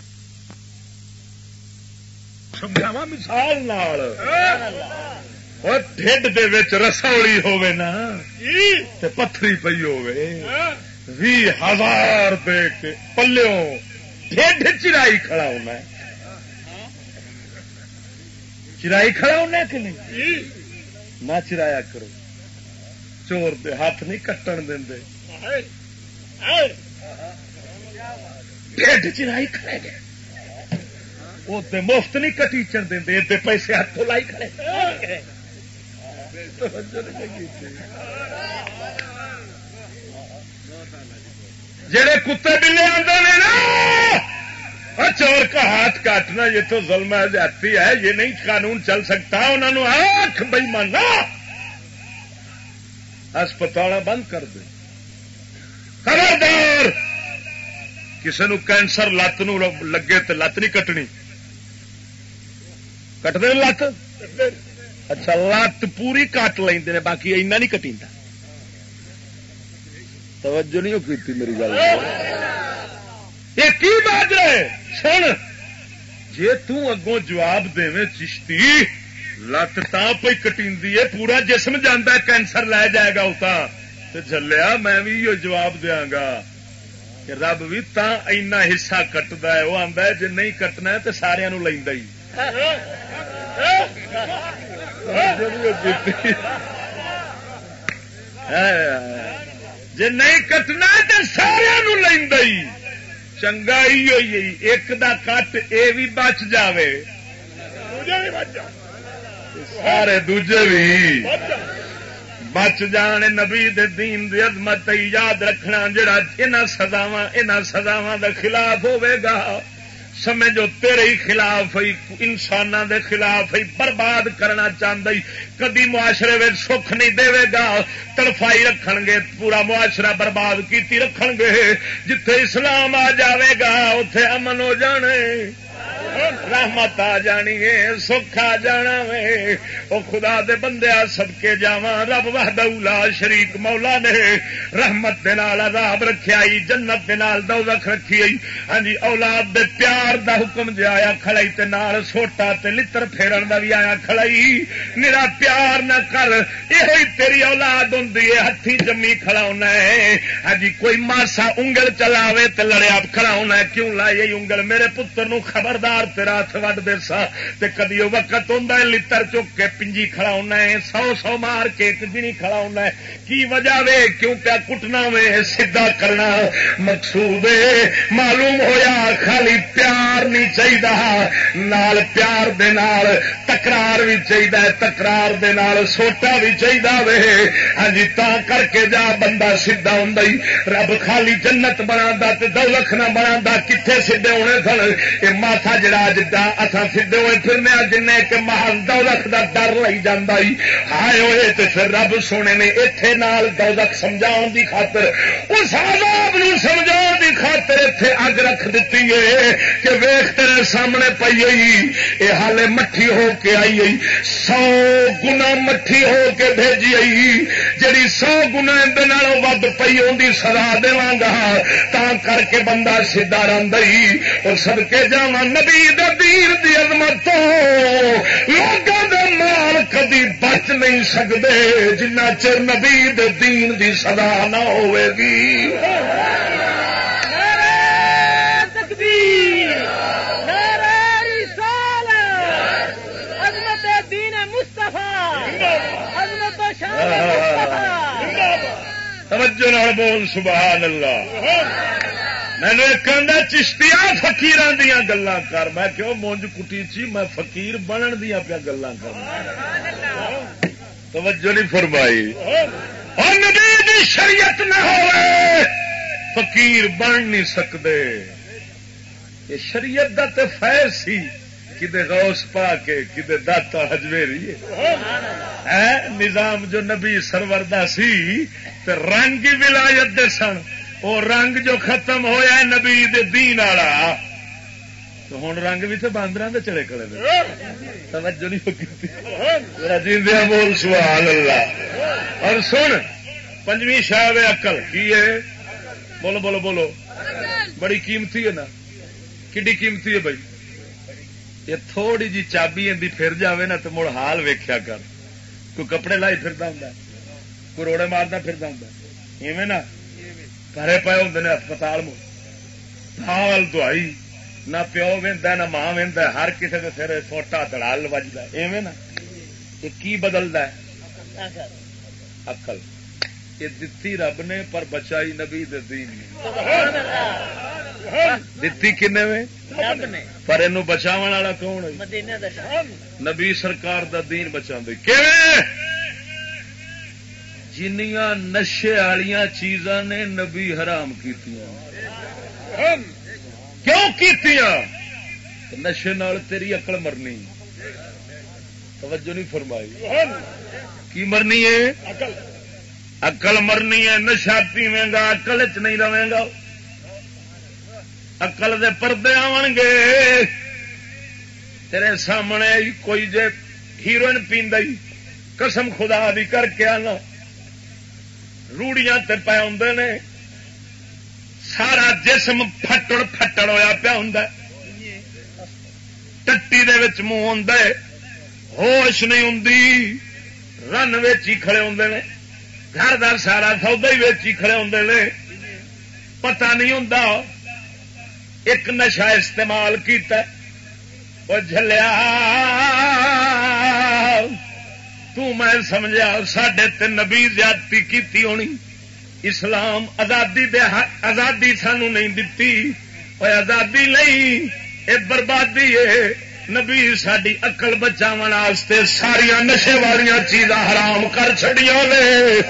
S1: سمجھاوا مثال ٹھڈ دے رسولی ہوے نا پتھری پی ہوے بھی ہزار دے کے پلوں ڈیڈ چرائی کھڑا ہونا ہے۔ چرائی کھڑا ہونا کہ نہیں؟ نہ چرایا کرو۔ چور دے ہاتھ نہیں کٹن دے ڈیڈ چرائی کھڑے گئے وہ مفت نہیں کٹیچر دے پیسے ہاتھوں لائی کھڑے۔ جڑے کتے بلے آتے ہیں نا چور کا ہاتھ کاٹنا یہ تو ظلم جاتی ہے، یہ نہیں قانون چل سکتا انہوں نے آخ بئی مانا ہسپتال بند کر دے۔ خبردار! کسی نو کینسر لت نو لگے تو لت نہیں کٹنی۔ کٹ دے لت؟ اچھا لت پوری کٹ لے باقی اینا نہیں کٹی توجہ نہیں کی میری گل یہ کی بات ہے سن۔ جی تگوں جواب دے چشتی، لت پہ کٹی پورا جسم جانا کینسر لے جائے گا اتنا تو میں بھی یہ جواب دیا گا کہ رب بھی تا اینا حصہ کٹتا ہے وہ آتا ہے جی نہیں کٹنا ہے تو سارا لینا ہی۔ جی نہیں کٹنا تو سارا ہی۔ چنگا ہی ہوئی ایک دا کٹ اے بھی بچ جاوے۔ سارے دوجے بھی بچ جان نبی دین دی عظمت یاد رکھنا جڑا ان سزاوا ان سزاوا دا خلاف ہوے گا۔ سمجھو تیرے ہی خلاف انسان دے خلاف ہی برباد کرنا چاہتا کدی معاشرے میں سکھ نہیں دے گا، تڑفائی رکھ گے پورا معاشرہ برباد کیتی رکھ گے جتھے اسلام آ جاوے گا اتے امن ہو جانے۔ رحمت آ جانی ہے، سکھ آ جانا وے وہ خدا دے بندے سب کے جا رب وحدہ شریک مولا نے رحمت دے نال عذاب رکھیا جنت دے نال دوزخ رکھی ہاں جی اولاد دے پیار دا حکم جے آیا کھڑائی تے نال، سوٹا تے لتر پھیرن دا بھی آیا کھڑائی۔ میرا پیار نہ کر یہ تیری اولاد ہوں ہاتھی جمی کھڑا ہے۔ ہاں جی کوئی ماسا انگل چلاوے تے لڑیا کھڑا ہونا ہے، کیوں لائی انگل؟ میرے پتر نو خبردار تیرا ہاتھ وڈ دے سا تے کدی وقت ہوں لتر چک کے پنجی کھڑا ہونا ہے، سو سو مار کے ایک دن کھڑا ہونا ہے۔ کی وجہ وے؟ کیوں کیا کٹنا وے؟ سیدا کرنا مقصود معلوم ہویا خالی پیار نہیں چاہیے نال پیار دے نال تکرار بھی چاہیے تکرار دے نال سوٹا بھی چاہیے وے۔ ہاں جی تا کر کے جا بندہ سیدا ہوں رب خالی جنت بنا دولت نہ بنا کتنے سیدے ہونے سن؟ یہ ماسا جڑا جدا اصا سیدے ہوئے پھرنے جن کہ محل دولت کا ڈر لئی جانا ہائے ہوئے تو پھر رب سونے نے اتے نال دولت سمجھا دی خاطر اس آزاد سمجھا دی خاطر اتے اگ رکھ دیتی ہے کہ ویخ تیرے سامنے پی آئی یہ ہالے مٹھی ہو کے آئی آئی سو گنا مٹھی ہو کے بھیجی آئی جی سو گنا ود پی آدھی سزا داں گا تا کر کے بندہ سیدا رہی اور سب کے جا نبی دیر دی عظمت لوگوں دے مال کدی بچ نہیں سکتے جنہ چر نبی دین دی سزا نہ ہوئے گی۔ توجہ بول سبحان اللہ۔ مینو ایک چشتیا فکیر دیا گلا کر۔ میں کیوں مونج کٹی چی میں فقیر بنن دیا پیا گلا کر۔ توجہ نہیں فرمائی۔ اور نبی شریعت نہ ہو فقیر بن نہیں سکتے یہ شریعت کا تو فیض سی۔ کدے غوث پا کے کدے داتا ہجویری نظام جو نبی سرور دا سی تو رنگ ولایت دے سن۔ وہ رنگ جو ختم ہوا نبی دین والا، تو ہوں رنگ بھی تو باندر چڑے کڑے توجہ نہیں جیندیا بول سوال اللہ۔ اور سن، پنجویں شاید اکل کی ہے؟ بولو بولو بولو۔ بڑی قیمتی ہے نا۔ کڈی قیمتی ہے بھائی؟ یہ تھوڑی جی چابی اندی پھر جاوے نا تو مڑ حال ویخیا کر۔ کوئی کپڑے لائی پھرتا ہوں کوئی روڑے مارتا پھرتا ہوں ایویں نا گھرے پے ہوں نے ہسپتال میں دوائی نہ پیو وا نہ ماں وا ہر کسی کے سر سوٹا دڑال وجدا ایویں نا یہ کی بدلتا ہے اقل یہ دتی رب نے پر بچائی نبی دین دتی کنے میں پر یہ بچاو والا کون نبی سرکار دا دین بچا کہ جنیا نشے والیا چیزاں نے نبی حرام کی کیوں کی نشے نال تیری اکل مرنی۔ توجہ نہیں فرمائی۔ کی مرنی ہے؟ اکل مرنی ہے نشا پیوے گا اکل چ نہیں رہے گا۔ اکل دے پردے آن گے۔ تیرے سامنے کوئی جے ہیروئن پیند قسم خدا بھی کر کے آنا۔ روڑیاں تے پے آدھے نے سارا جسم پھٹڑ پھٹڑ ہوا پیا ہوں ٹٹی دے وچ منہ ہوں ہوش نہیں ہوں رن ویچی کھڑے ہوں نے گھر دار سارا سودا ہی ویچی کھڑے ہوں پتہ نہیں ہوں ایک نشا استعمال کیتا وہ جلیا تو میں سمجھا سڈے نبی زیادتی کیتی ہونی۔ اسلام آزادی دے آزادی سانو نہیں دتی۔ آزادی نہیں، اے بربادی ہے نبی ساری اقل بچاو ساریا نشے والی چیزاں حرام کر چڑیا نے۔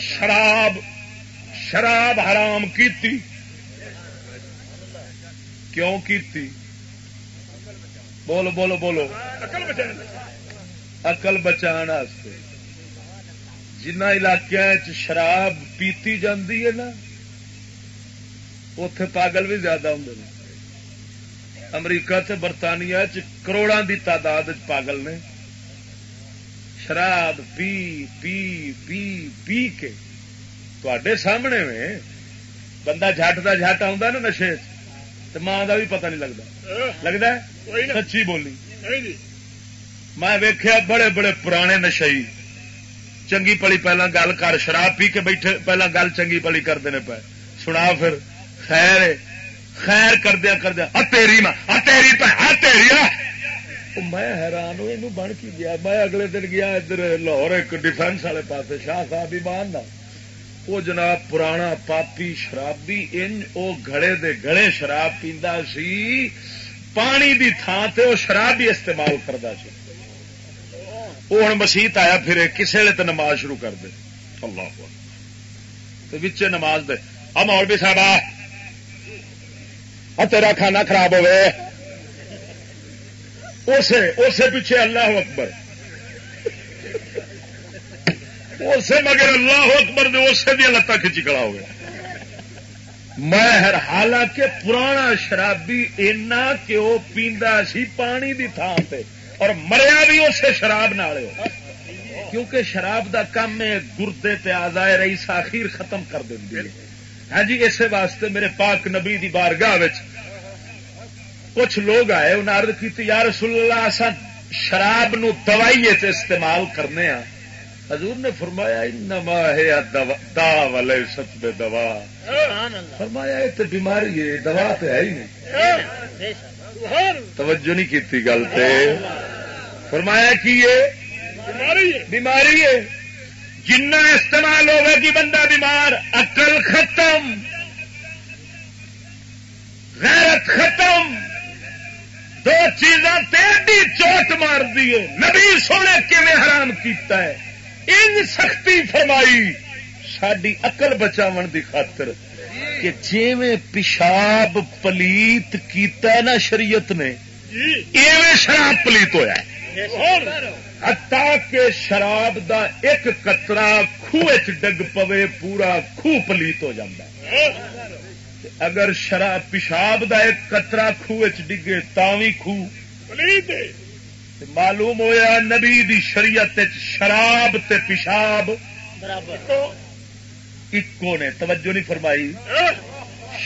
S1: شراب شراب حرام کیتی۔ کیوں کیتی؟ بولو بولو بولو۔ اقل بچان جنہ علاقے شراب پیتی جاتی ہے نا اتے پاگل بھی زیادہ ہوں امریکہ تے برطانیہ کروڑا دی تعداد پاگل نے۔ شراب پی پی پی پی کے تے سامنے میں بندہ جٹ کا جٹ آ نشے تو ماں کا بھی پتہ نہیں لگتا۔ لگتا سچی بولی میں ویخیا بڑے بڑے پرانے نشئی چنگی پلی پہلا گل کر شراب پی کے بیٹھے پہلا گل چنگی پلی کرتے پے۔ سنا پھر خیر خیر کردیا کردیا۔ تیری ماں تیری تیری میں حیران ہوں یہ بن کی گیا؟ میں اگلے دن گیا ادھر لاہور ایک ڈیفینس والے پاس شاہ صاحب ایمان دا وہ جناب پرانا پاپی شرابی، ان او گڑے دے گڑے شراب پیندا سی، پانی دی تھان تے وہ شراب بھی استعمال کرتا سی۔ وہ ہوں مسیت آیا، پھر کسی ویلے تو نماز شروع کر دے۔ اللہ بچے نماز دے۔ مول بھی صاحب آ تیرا کھانا خراب ہوئے۔ اسے اسے پیچھے اللہ اکبر۔ اسے مگر اللہ اکبر دے اسے دیا لتا کھچی کڑا ہو گیا۔ میں حالانکہ پرانا شرابی اینا کہ وہ پیندا سی پانی دی تھان پہ اور مریا بھی اسے شراب نال کیونکہ شراب دا کم ہے، گردے تے آزائے رہی ساخیر ختم کر دیں ہاں جی اسی واسطے میرے پاک نبی دی بارگاہ کچھ لوگ آئے انہیں ارد کی یا رسول اللہ اصا شراب نو دوائی استعمال کرنے ہاں۔ حضور نے فرمایا نما ہے دا والے ست دوا. فرمایا، یہ تو بیماری ہے، دوا تو ہے ہی نہیں. توجہ نہیں کی گل تے۔ فرمایا کی بیماری ہے۔ جنا استعمال ہوگا کہ بندہ بیمار اقل ختم۔ غیرت ختم۔ دو چیزاں تیری چوٹ مار دیے۔ نبی سونے کیون حرام کیتا ہے؟ ان سختی فرمائی ساری اقل بچاو دی خاطر کہ جی پیشاب پلیت کیتا ہے نا شریعت نے، ایویں شراب پلیت ہوا ہتا کہ شراب دا ایک کترا خوہ ڈگ پوے، پورا خوہ پلیت ہو جاتا اگر شراب پیشاب دا ایک کترا خوہ ڈگے تاوی خوہ پلیت معلوم ہویا نبی دی شریعت شراب تے پیشاب ایکو نے توجہ نہیں فرمائی۔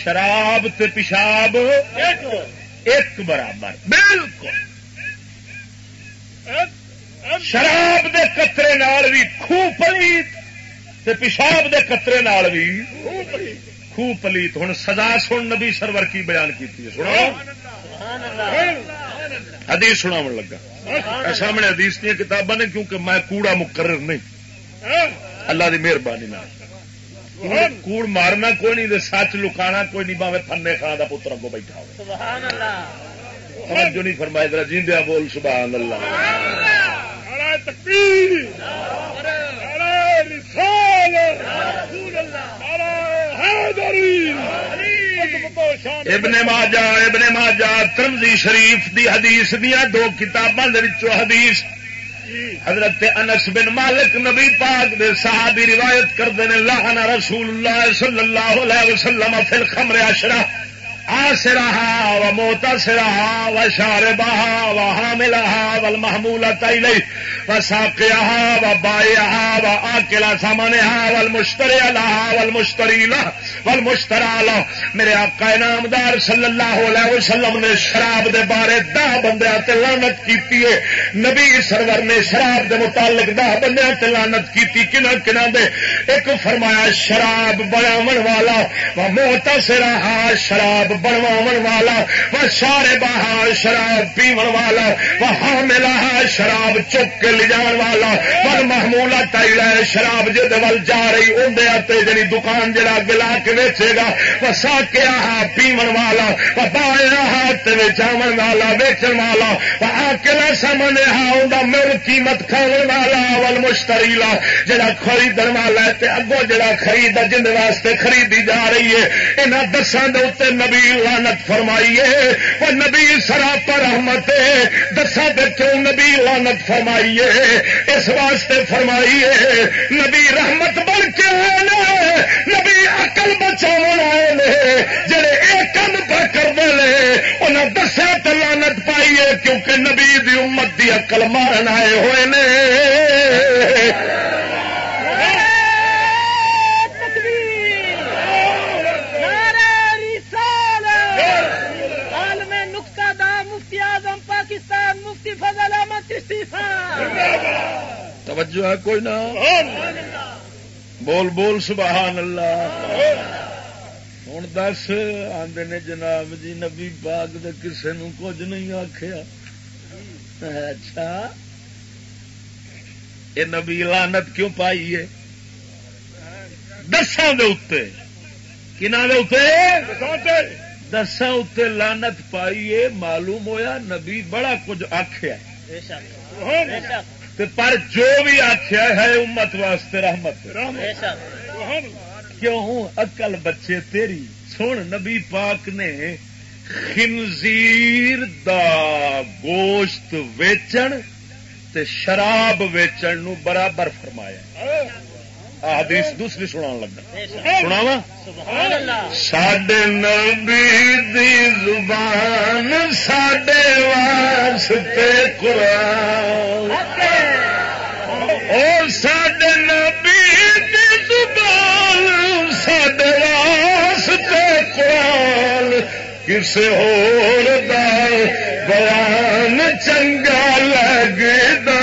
S1: شراب تے پیشاب ایک۔ برابر۔ بالکل۔ شراب دے قطرے نال بھی خوہ پلیت تے پیشاب دے قطرے نال بھی خوہ پلیت۔ ہوں سزا سن نبی سرور کی بیان کی سنو۔ حدیث سنا لگا۔ سامنے حدیث دیا کتاباں نے کیونکہ میں کوڑا مقرر نہیں۔ اللہ کی مہربانی کوڑ مارنا کوئی نہیں سچ لکانا کوئی نہیں باوے تھنے خان کا پتر اگو بیٹھا ہو نہیں فرمایا ذرا جیندیا بول سبحان اللہ ابن ماجا ابن ماجا ترمزی شریف دی حدیث دیا دو کتاباں حدیث۔ حضرت انس بن مالک نبی پاک دے صحابی روایت کرتے ہیں لاہنا رسول اللہ صلی اللہ علیہ وسلم فل خمر اشرا آسرہا و موتا سرہا و شار بہا و حاملہا و المحمولہ تیلی و بایا و آکلا و ہا ول مشتری المشتری ول مشتری المشتری لہ و المشترہ لہ میرے آقا نامدار صلی اللہ علیہ وسلم نے شراب دے بارے دا بندیاں تے لعنت کیتی ہے۔ نبی سرور نے شراب دے متعلق دا بندیاں تے لعنت کیتی کنا کنا دے۔ ایک فرمایا، شراب بناون والا و موتا سرہا شراب بنوا والا، وہ سارے باہر شراب پیو والا، وہ حاملہ شراب چک کے لے جان والا پر محمولہ تائلا شراب جد ول جا رہی اندر جی دکان جڑا گلا کے ویچے گا وہ ساکیا پیو والا وہ بایا ہاتھ جاون والا ویچن والا وہ آکلا سامنے ہا ان مل قیمت کھاؤ والا ول مشتری لا جڑا خریدن والا اگوں جڑا خرید جن واسطے خریدی جا رہی ہے یہاں دسان دے نبی لانت فرمائیے وہ نبی سراپا رحمت دسا کیوں نبی لانت فرمائیے اس واسطے فرمائیے نبی رحمت بن کے آئے نبی اقل بچا آئے نے، جڑے ایک کم پر کرتے ہیں انہیں دسا تو لانت پائیے کیونکہ نبی دی امت دی اقل مارن آئے ہوئے نے۔ مفتی فضل احمد توجہ ہے کوئی نہ۔ بول بول سبحان اللہ۔ ہوں دس آدھے نے جناب جی نبی باغ کسے نو کچھ نہیں آخیا اچھا۔ یہ نبی لانت کیوں پائی ہے؟ دساں دے کنا دساں اتنے لانت پائی ہے، معلوم ہویا نبی بڑا کچھ آخیا پر جو بھی آخیا ہے امت واسطے رحمت کیوں؟ اکل بچے تیری۔ سن نبی پاک نے خنزیر دا گوشت ویچن تے شراب ویچن نو برابر فرمایا۔ حدیث دوسری سنا لگا۔ سنا سڈے نبی دی زبان سڈے واسطے قرآن۔ اور سڈے نبی دی زبان سڈے واسطے قرآن۔ کسی ہو بیان چنگا لگتا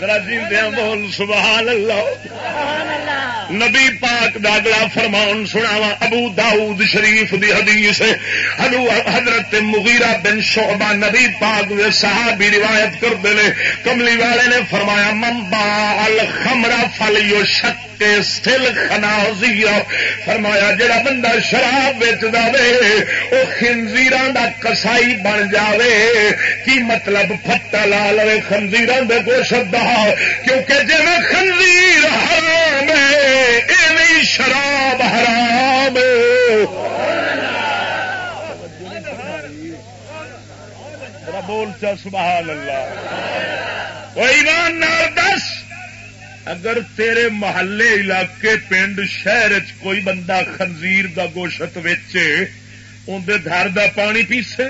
S1: بول سبحان اللہ نبی پاک داگلا فرمان سناوا ابو داؤد شریف دی حدیث حضرت مغیرہ بن شعبہ نبی پاک دے صحابی روایت کرتے ہیں۔ کملی والے نے فرمایا ممبا الخمرا فل یو شک سل خنا فرمایا جڑا بندہ شراب ویچ دے وہ خنزیر دا کسائی بن جاوے۔ کی مطلب پٹا لا لے خنزیر دے گوشت کیونکہ جی میں خنزیر حرام ہے ایویں شراب حرام۔ بول چا، سبحان اللہ۔ وہ ایمان نال دس، اگر تیرے محلے، علاقے، پنڈ، شہر چ کوئی بندہ خنزیر دا گوشت ویچے اندر دھر دا پانی پیسے۔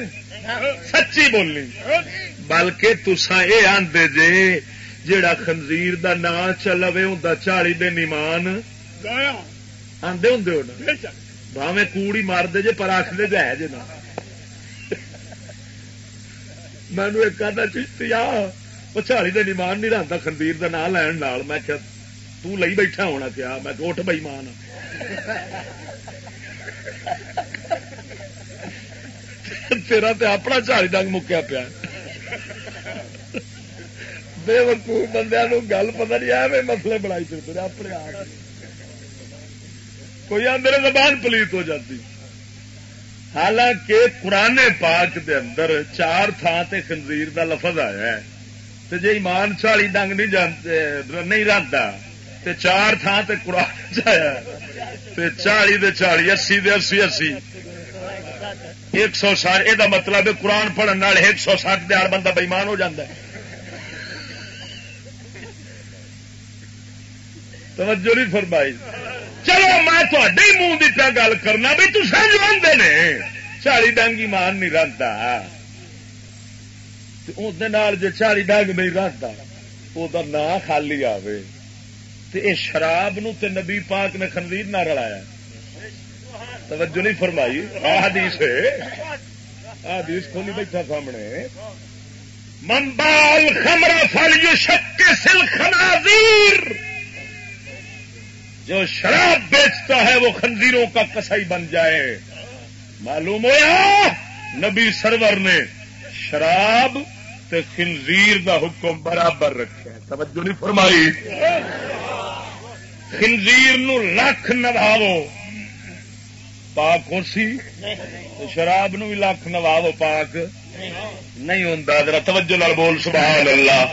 S1: سچی بولنی۔ بلکہ تسا یہ آدھے جے جیڑا خنزیر دا نام چلوے ہوں چالی دن ایمان آدھے ہوں باوے کوڑی مار دے جے پر آخر جائے نا۔ مینو ایک آدھا چیشتی آ وہ چالی دن ایمان نہیں رہتا خنزیر دا نام لین میں کیا تو لئی بیٹھا ہونا کیا؟ میں اٹھ بئی مان۔ تیرا تے اپنا چالی ڈنگ مکیا پیا۔ بے وقوف بندے گل پتا نہیں آئے مسلے بڑائی پھرتے اپنے آپ کوئی آدھے زبان پلیت ہو جاتی حالانکہ قرآن پاک دے اندر چار تھان تے خنزیر دا لفظ آیا ہے تے جے ایمان چالی ڈنگ نہیں جانتے نہیں رہتا تے چار تھان تے قرآن چایا تے چالی دے چالی اسی دے اسی اسی ایک سو ساٹھ یہ مطلب قرآن پڑھنے ایک سو سٹھ دار بندہ بےمان ہو جاتا ہے توجہ نہیں فرمائی۔ چلو میں تھوڑے منہ کی پیا گل کرنا بھی تو سمجھ بنتے نے چالی ڈنگ مان نہیں رکھتا اندر جی چالی ڈنگ نہیں رکھتا وہ نام خالی آئے تو یہ شراب نو تے نبی پاک نے خنزیر نہ رلایا۔ توجہ نہیں فرمائی۔ حدیث حدیث کھولی بیٹھا سامنے۔ ممبال خمرا فل شک سل خنازیر۔ جو شراب بیچتا ہے وہ خنزیروں کا کسائی بن جائے۔ معلوم ہوا نبی سرور نے شراب تے خنزیر دا حکم برابر رکھا توجہ نہیں فرمائی؟ خنزیر نو لکھ نواو پاک ہو سی؟ شراب نو بھی لکھ نواو پاک۔ نہیں ہوں ذرا توجہ بول، سبحان اللہ۔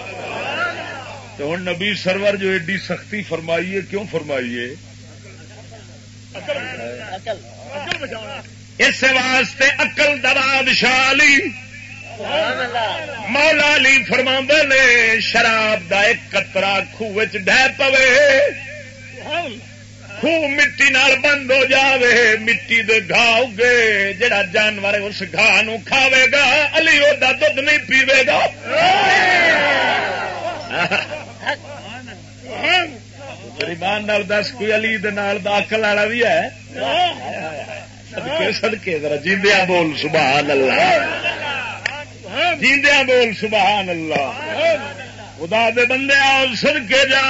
S1: تو ہوں نبی سرور جو ایڈی سختی فرمائیے کیوں فرمائیے؟ اس واسطے اقل دراد شالی مولا علی فرما نے شراب دا ایک کترا خوہ ڈہ پوے خوہ مٹی نال بند ہو جاوے مٹی دے گا اگے جڑا جانور اس گاہ نو کھاوے گا علی وہ دھد نہیں پیوے گا۔ ایمان دس کوئی علی دکل والا بھی ہے سدکے سدکے ذرا جیندیا بول سبحان اللہ جیندیا بول سبحان اللہ خدا دے بندے آ سدکے جا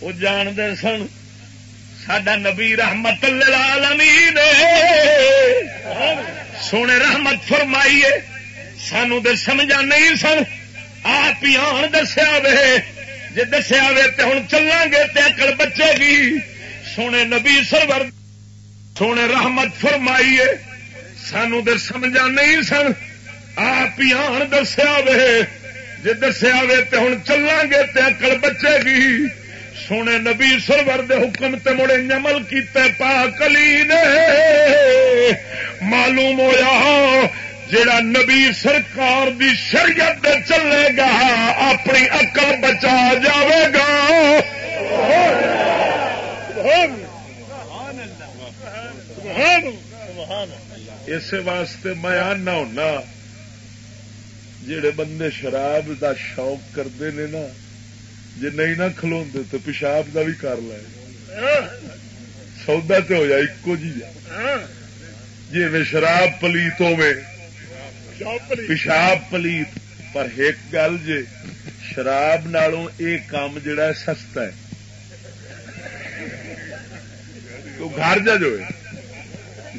S1: وہ جانتے سن سڈا نبی رحمت العالمین سونے رحمت فرمائیے سانو دے سمجھا نہیں سن آپ ہی آن دسیا وے۔ جی دسیا وے تو ہوں چلیں گے تو اکل بچے گی۔ سونے نبی سرور، سونے رحمت فرمائیے۔ سانو دے سمجھا نہیں سن۔ آپ ہی آن دسیا وے۔ جی دسیا وے تو ہوں چلیں گے تو اکل بچے گی۔ سونے نبی سرور دے حکم تے مڑے نمل کیتے پا کلی نے۔ معلوم ہوا ہاں، جڑا نبی سرکار دی شریعت دے چلے گا، اپنی اقل بچا جاوے گا۔ اس واسطے میں آنا ہونا جڑے بندے شراب دا شوق کرتے ہیں نا جی نہیں نہ کھلو تو پیشاب دا بھی کر لے۔ سودا تو ہو جائے، ایکو جی۔ جی میں شراب پلیتوں میں پیشاب پلیت. پر ایک گل جے، شراب نالوں یہ کام جڑا سستا ہے۔ تو گھر جا جو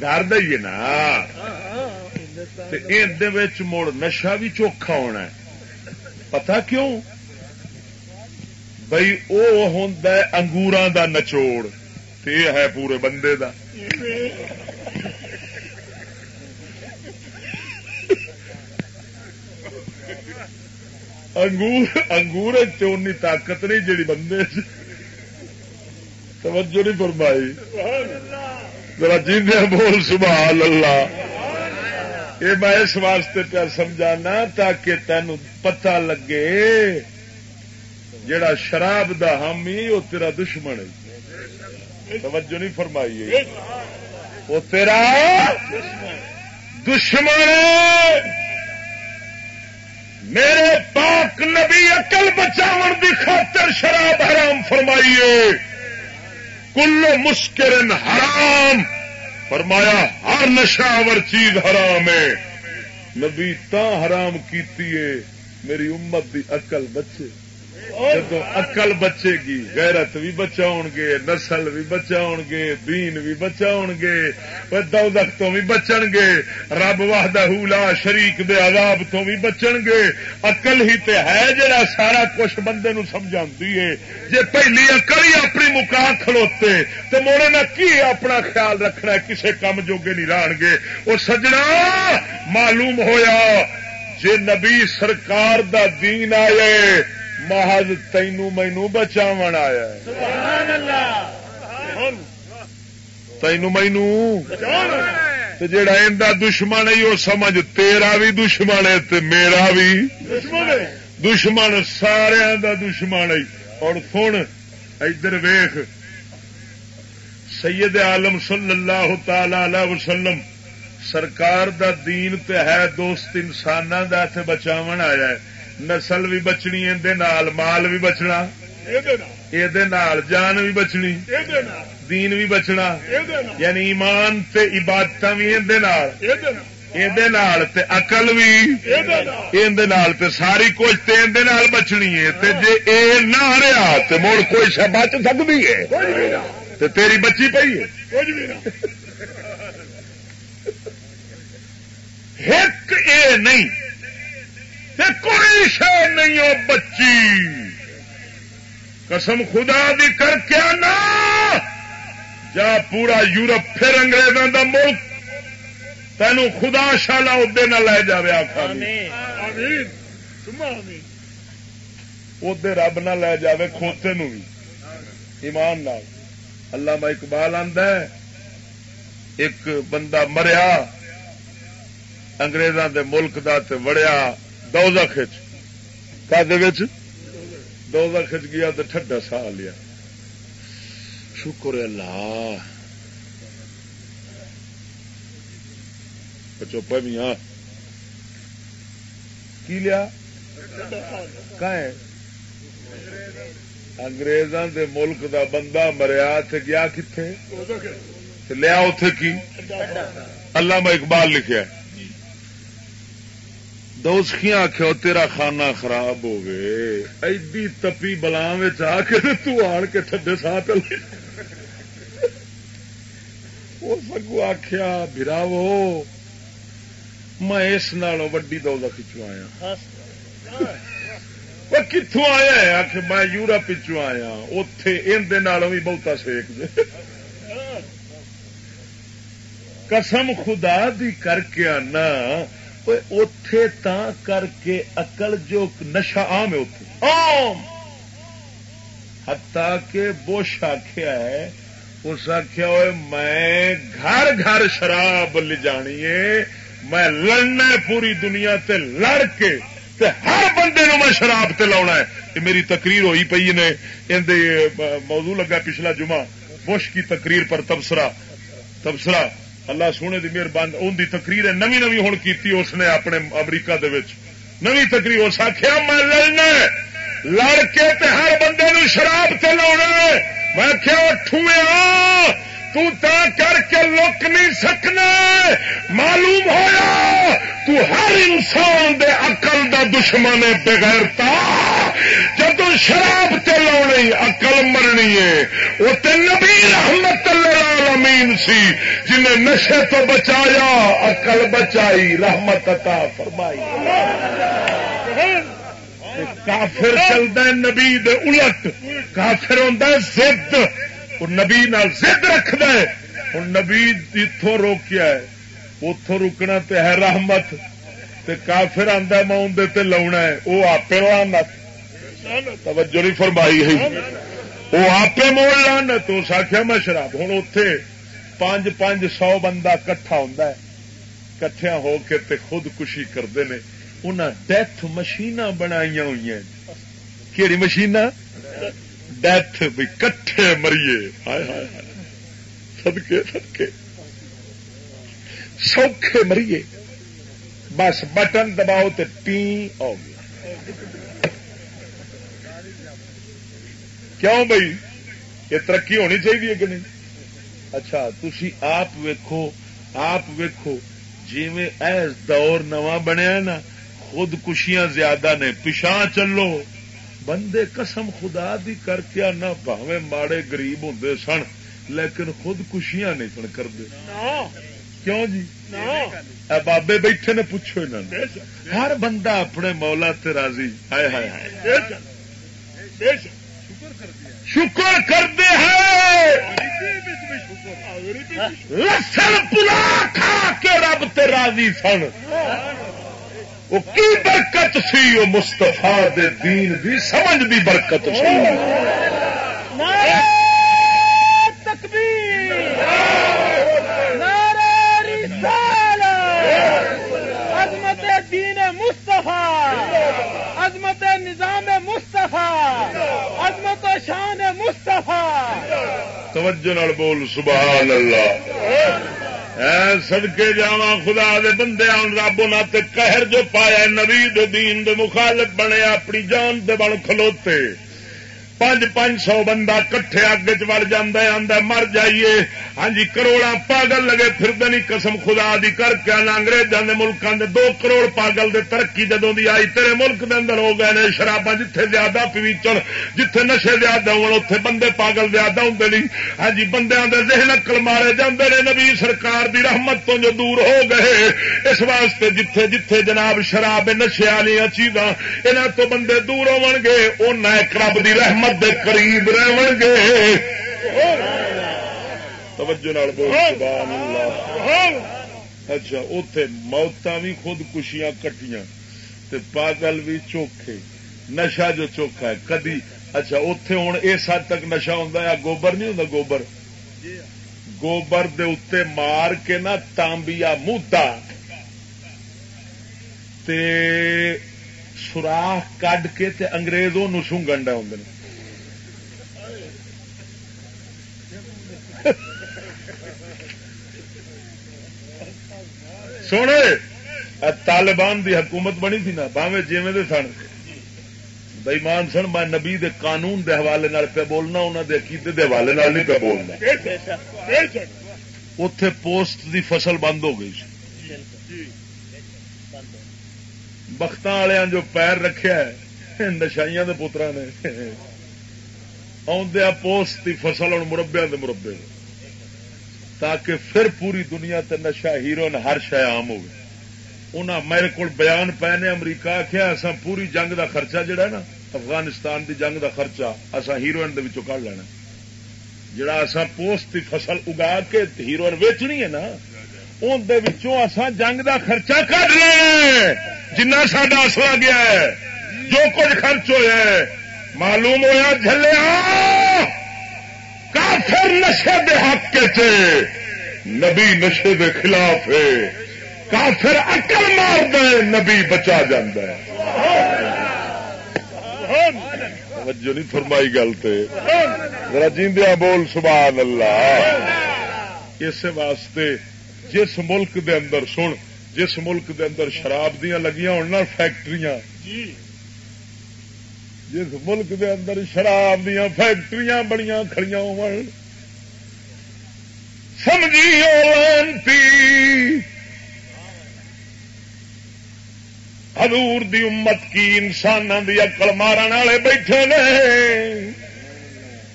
S1: گھر دے نا مڑ نشا بھی چوکھا ہونا ہے۔ پتا کیوں؟ بھائی وہ ہوں انگور دا نچوڑ۔ ہے پورے بندے دا۔ انگور انگور چونی طاقت نہیں جیڑی بندے توجہ نہیں فرمائی۔ ذرا جیندیا بول سبحان اللہ۔ یہ میں اس واسطے پیا سمجھانا تاکہ تین پتہ لگے جڑا شراب دا حامی وہ تیرا دشمن ہے۔ توجہ نہیں فرمائی وہ تیرا دشمن ہے۔ میرے پاک نبی عقل بچاؤ دی خاطر شراب حرام فرمائیے۔ کلو مسکرن حرام۔ فرمایا، ہر نشاور چیز حرام ہے۔ نبی تا حرام کیتی ہے، میری امت دی عقل بچے۔ جدو اقل بچے گی، غیرت بھی بچاؤ گے، نسل بھی بچاؤ گے، دین بھی بچاؤ گے دودک تو بھی بچن گے، رب واہدہ لا شریک دے عذاب تو بھی بچن گے۔ اقل ہی تے ہے جڑا سارا کچھ بندے نو سمجھا ہے۔ جی پہلی اقل ہی اپنی مکا کھلوتے تو موڑے نہ کی اپنا خیال رکھنا کسے کام جوگے نہیں ران گے۔ وہ سجنا، معلوم ہویا، جے نبی سرکار دا دین آئے محض تینو مینو بچاو آیا تینو مینو جڑا اندر دشمن ہے وہ سمجھ تیرا بھی دشمن ہے میرا بھی۔ دشمن سارا دا دشمن ہے۔ اور سن ادھر ویخ سید عالم صلی اللہ تعالی وسلم سرکار دا دین تے ہے دوست انسان دا تے بچاو آیا ہے۔ نسل بھی بچنی نال مال بھی بچنا یہ جان بھی بچنی دین بھی بچنا یعنی ایمان تے عبادت بھی اقل بھی ساری کچھ بچنی ہے جی یہ نہ رہا تو مڑ کوئی شا بچ سکتی ہے تیری بچی پی ہے۔ ایک اے نہیں نہیں ہو بچی۔ قسم خدا دی کر کے نا جا پورا یورپ پھر انگریزوں دا ملک۔ تینوں خدا شالا ادے نہ لے جائے آخر ادے رب نہ لے جائے کھوتے نو بھی ایمان نال۔ اللہ میں اقبال آدھا ایک بندہ مریا انگریزاں دے ملک دا تے وڑیا دوزہ کھچ کا دوزہ کھچ گیا تو ٹھڈا سا لیا شکر اللہ چوپا میاں کی لیا انگریزاں دے ملک دا بندہ مریا تے گیا کتنے لیا اتے کی اللہ میں اقبال لکھا دوسخیاں آخو تیرا خانہ خراب ہو گئے ایڈی تپی بلا آ کے تن کے ٹھڈے سا چلے۔ وہ سگو آخیا براو میں اس نالوں وڈی دولہ کچو آیا۔ وہ کتوں آیا ہے؟ آخ میں یورپ پچو آیا۔ اتے اندر بھی بہتا سیک دے۔ قسم خدا دی کر کے آنا۔ اتے تا کر کے اقل جو نشا آم ہے اتے آم ہتا کہ بوش آخیا ہے اس آخیا ہوئے میں گھر گھر شراب لے جانی ہے میں لڑنا پوری دنیا تے لڑ کے تے ہر بندے نو میں شراب تے لاؤنا ہے یہ میری تقریر ہوئی پی نے موضوع لگا پچھلا جمعہ بش کی تقریر پر تبصرہ تبصرہ اللہ سونے کی مہربانی ان کی تقریر نمی نمی ہوں کی اس نے اپنے امریکہ دے نوی تقریر، اس آخیا میں لڑنا لڑ کے تے ہر بندے نو شراب تے لاؤنا میں آخیا ٹھویا تو تا کر کے لک نہیں سکنا معلوم ہوا تو ہر انسان دے عقل دا دشمن بغیرتا جب شراب تے لونی اقل مرنی ہے۔ وہ تے نبی رحمت العالمین سی، جنہیں نشے تو بچایا اقل بچائی، رحمت عطا فرمائی۔ کافر چلتا نبی دے الٹ، کافر ہوں زد۔ وہ نبی نال زد رکھد ہوں نبی اتوں روکیا ہے۔ اتوں رکنا تے ہے رحمت۔ تے کافر آدھا میں اندر لاؤنا ہے۔ وہ آپ رحمت توجہ نہیں فرمائی ہے وہ آپ موڑ لان تو اس آخیا میں شراب۔ ہوں اتے پانچ پانچ سو بندہ کٹھا ہوں کٹھیا ہو کے تے خود کشی کرتے ہیں انہیں ڈیتھ مشین بنائی ہوئی کہڑی مشین ڈیتھ بھی کٹھے مریے۔ سدکے سدکے سوکھے مریے۔ بس بٹن دباؤ تے پی آ گیا کیوں بھائی؟ یہ ترقی ہونی چاہیے کہ نہیں؟ اچھا تھی آپ ویکو آپ ویکو جی ایس دور نواں بنیا نا، خودکشیاں زیادہ نے پچھا چلو۔ بندے قسم خدا دی کر کے نہ پاوے ماڑے گریب ہوں سن لیکن خودکشیاں نہیں سن کرتے کیوں جی؟ بابے بیٹھے نے پوچھو ہر بندہ اپنے مولا تے راضی۔ ہائے ہائے شکر کرتے ہیں۔ لسن پلا کھا کے رب تے راضی سن۔ وہ کی برکت سی وہ مستفا دین دی؟ سمجھ دی برکت سی۔
S2: عظمت دین مصطفیٰ عظمت نظام مصطفیٰ عظمت و شان مصطفیٰ۔
S1: توجہ بول سبحان اللہ۔ سڑکے جاوا خدا دے بندے آن رب قہر جو پایا نبی دین دے مخالف بنے، اپنی جان دے بن کھلوتے۔ پانچ پانچ سو بندہ کٹھے اگ چڑ جا مر جائیے ہاں جی کروڑا پاگل لگے پھر نہیں قسم خدا دی کر کے آنا کے ملکوں کے دو کروڑ پاگل دے ترقی جدوں دی آئی تیرے ملک دے اندر ہو گئے نے شرابا جتھے زیادہ پیچن جتھے نشے زیادہ ہو اتے بندے پاگل زیادہ ہوں نہیں ہاں جی بندے دے ذہن اکل مارے جاندے نے نبی سرکار دی رحمت تو جو دور ہو گئے اس واسطے جتھے جتھے جناب شراب نشے والی چیزاں یہاں تو بندے دور ہو گے ان رب دی رحمت دے قریب رہن گے۔ توجہ اچھا اتے موت بھی خود کشیاں کٹیاں۔ تے پاگل بھی چوکھے۔ نشا جو چوکھا ہے، کدی اچھا اتے ہوں اس حد تک نشا ہوں گوبر نہیں ہوں گوبر۔ گوبر دے اتے مار کے نا تانبیا موتا تے سوراخ کڈ کے تے انگریز وہ سونگنڈا ہوں سونے طالبان دی حکومت بنی تھی نا باوے جیویں دے سن۔ بئیمان سن، میں نبی دے قانون دے حوالے پہ بولنا انہوں دے عقیدے دے حوالے نہیں پہ بولنا۔ اتے پوسٹ دی فصل بند ہو گئی بخت والے جو پیر رکھیا ہے، نشائیاں دے پترا نے۔ آدھا پوسٹ دی فصل ہوں مربیا دے مربے۔ تاکہ پھر پوری دنیا تے نشا ہیروئن ہر شہ آم ہو میرے کو بیان پے نے امریکہ آخیا اصا پوری جنگ دا خرچہ جڑا ہے نا، افغانستان دی جنگ دا خرچہ اصا ہیروئن دے لینا۔ جڑا اصا پوسٹ دی فصل اگا کے ہیروئن ویچنی ہے نا اندر جنگ دا خرچہ کٹ لینا جنہ سڈا اصلا گیا ہے، جو کچھ خرچ ہوا ہے، معلوم ہوا جلیا کافر نشے دے حق کے نبی نشے دے خلاف ہے۔ کافر اکل مار دے، نبی بچا جو نہیں فرمائی گل جیندیا بول، سبحان اللہ۔ اس واسطے جس ملک دے اندر، سن، جس ملک دے اندر شراب دیا لگیاں ہونا فیکٹریاں۔ جس ملک دے اندر شراب دیا فیکٹری بڑی کھڑی ہو سمجھی حضور دی امت کی انسان دی اکل مارن والے بیٹھے نے۔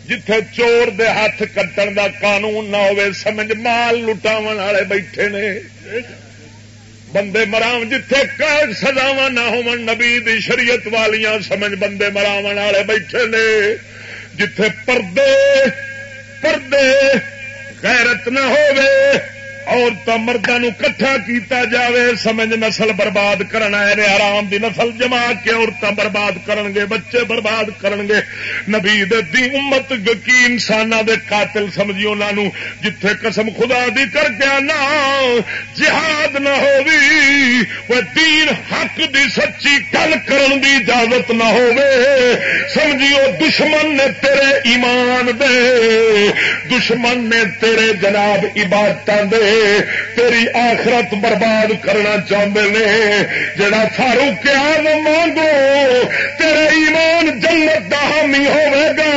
S1: جتھے چور دے ہاتھ کٹن دا قانون نہ ہوئے سمجھ مال لٹاو والے بیٹھے نے۔ بندے مرام جتھے سزاوا نہ ہو نبی دی شریعت والیاں سمجھ بندے مراو والے بیٹھے نے، جتھے پردے پردے غیرت نہ ہوئے عورتوں مردوں کٹھا کیتا جاوے، سمجھ نسل برباد کرنا ہے آرام دی نسل جما کے عورتیں برباد کرن گے، بچے برباد کرن گے۔ نبی دی امت کی انسان دے قاتل سمجھی انہوں جتھے قسم خدا دی کر کے آنا، جہاد نہ ہوگی وہ دین حق دی سچی گل کرن دی اجازت نہ ہوگی سمجھیو دشمن نے تیرے ایمان دے، دشمن نے تیرے جناب عبادت دے۔ تیری آخرت برباد کرنا چاہتے ہیں۔ جڑا فاروق آزم مانگو تیرے ایمان جنت کا حامی ہوے گا۔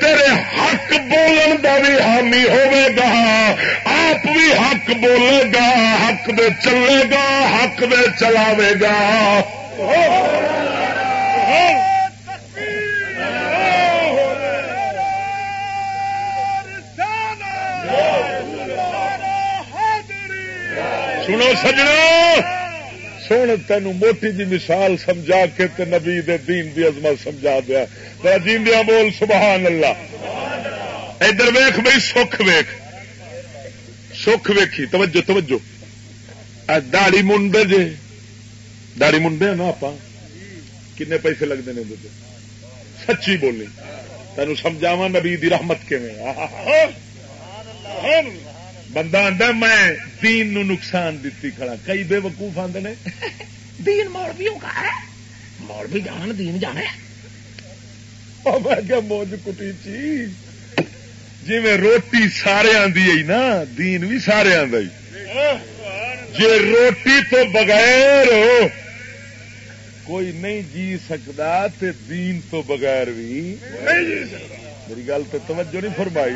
S1: تیرے حق بولن کا بھی حامی ہوے گا۔ آپ بھی حق بولے گا، حق دے چلے گا، حق دے چلاوے گا۔ سنو سجنا سن تین موٹی جی مثال سمجھا کے تے نبی دے دین دی عظمت سمجھا دیا۔ جیندیا بول، سبحان اللہ۔ ادھر ویخ بھائی، سکھ ویخ سکھ ویکھی۔ توجہ توجہ۔ داڑی منڈ جے۔ داڑی منڈے نا آپ کنے پیسے لگتے ہیں اندر سچی بولی۔ تین سمجھاوا نبی دی رحمت کے بندہ آدھا میں دین نو نقصان دیتی کھڑا۔ کئی بے وقوف آدھے نے۔ دین مولویوں کا ہے۔ مولوی جان دین جانے۔ میں کیا موج کٹی چی جی میں روٹی سارے آدھی نا دین بھی سارے آدھا جی روٹی تو بغیر کوئی نہیں جی سکتا تے دین تو بغیر بھی میری گل تو توجہ نہیں فرمائی۔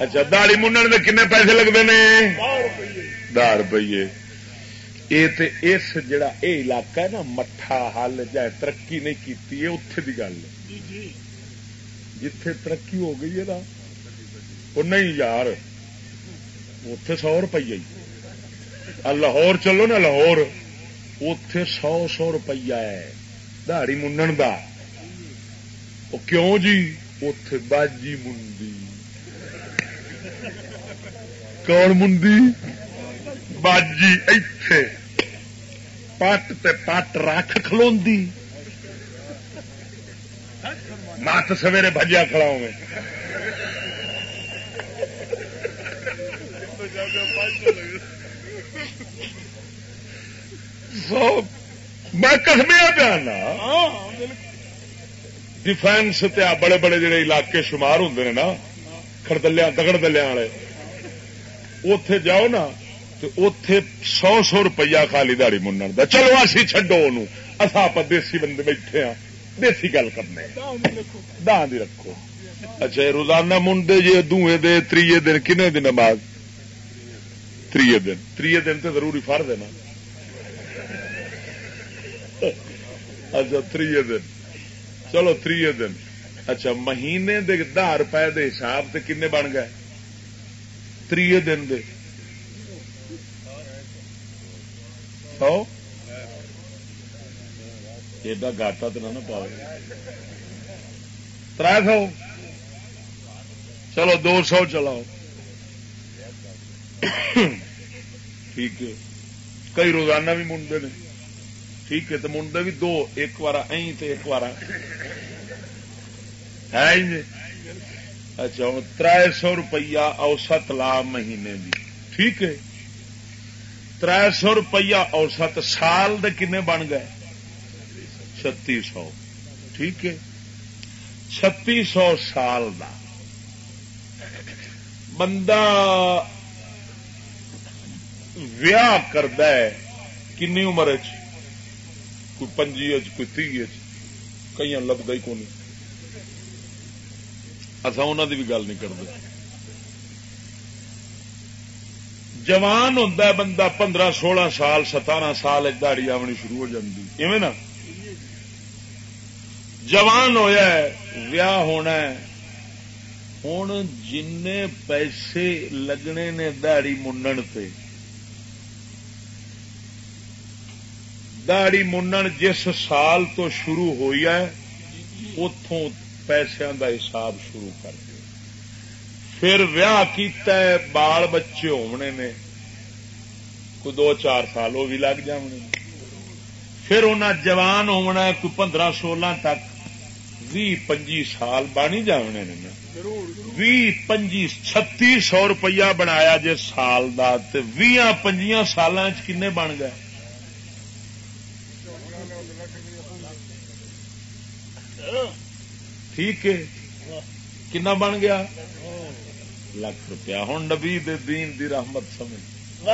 S1: اچھا دہڑی منڈن کے کنے پیسے لگتے ہیں دہ روپیے۔ یہ اس جڑا اے علاقہ ہے نا مٹھا حل جائے ترقی نہیں کی اتے کی گل ہے۔ جتھے ترقی ہو گئی ہے نا وہ نہیں یار اتے سو روپیے۔ لاہور چلو نا لاہور اتے سو سو روپیہ ہے دہڑی دا۔ وہ کیوں جی؟ اتے باجی منڈی کون منڈی باجی اتے پٹ تے پٹ رکھ کلو مت سویرے بجیا کھڑا میں میں کسمیا پیا ڈیفینس بڑے بڑے جڑے علاقے شمار ہوں نا خردلیا دگڑ دلیا والے اتے جاؤ نا تو اتے سو سو روپیہ خالی دہڑی منن چلو اسی چڈو اصا آپ دیسی بندے بیٹھے ہاں۔ دیسی گل کرنے۔ دان رکھو۔ اچھا روزانہ منڈے جی دوے دے، تریے دن، کنے دن بعد؟ تریے دن۔ تریے دن تو ضروری فر دینا اچھا تری دن۔ چلو تری دن۔ اچھا مہینے دے دہ روپے دے حساب سے کنے بن گئے؟ تری دن دے۔ سو ایڈا گاٹا تو نہ پاؤ تر سو۔ چلو دو سو چلاؤ۔ ٹھیک ہے۔ کئی روزانہ بھی منڈے نے۔ ٹھیک ہے، تو منڈے بھی دو، ایک بار ایک بار ہے اچھا ہوں تر سو روپیہ اوسط لا مہینے کی ٹھیک ہے۔ تر سو روپیہ اوسط سال دے کنے بن گئے؟ چھتی سو ٹھیک ہے۔ چھتی سو سال دا۔ بندہ ویاہ کرد کنی عمر چ کوئی پنجی اچ کوئی تی کئی لبدا ہی کون اصا انہوں کی بھی گل نہیں کرتے۔ جوان ہوں بندہ پندرہ، سولہ سال، ستارہ سال دہڑی آنی شروع ہو جاتی ایویں نا؟ جوان ہویا ہے، ویاہ ہونا ہے۔ ہوں جن پیسے لگنے نے دہڑی منن تے۔ دہڑی منن جس سال تو شروع ہوئی ہے اتوں پیسوں دا حساب شروع کر دیا پھر ویاہ کیتا ہے، بال بچے ہونے نے۔ کوئی دو چار سال وہ بھی لگ جانے پھر انہیں جوان ہونا ہے، کوئی پندرہ سولہ تک۔ بھی پنجی سال بانی جانے نے۔ بھی پنجی چھتی سو روپیہ بنایا جی سال کا بھی پنجیا سال کنے بن گئے؟ ٹھیک ہے۔ کنا بن گیا؟ لاکھ روپیہ۔ ہوں نبی دین دی رحمت سمجھ۔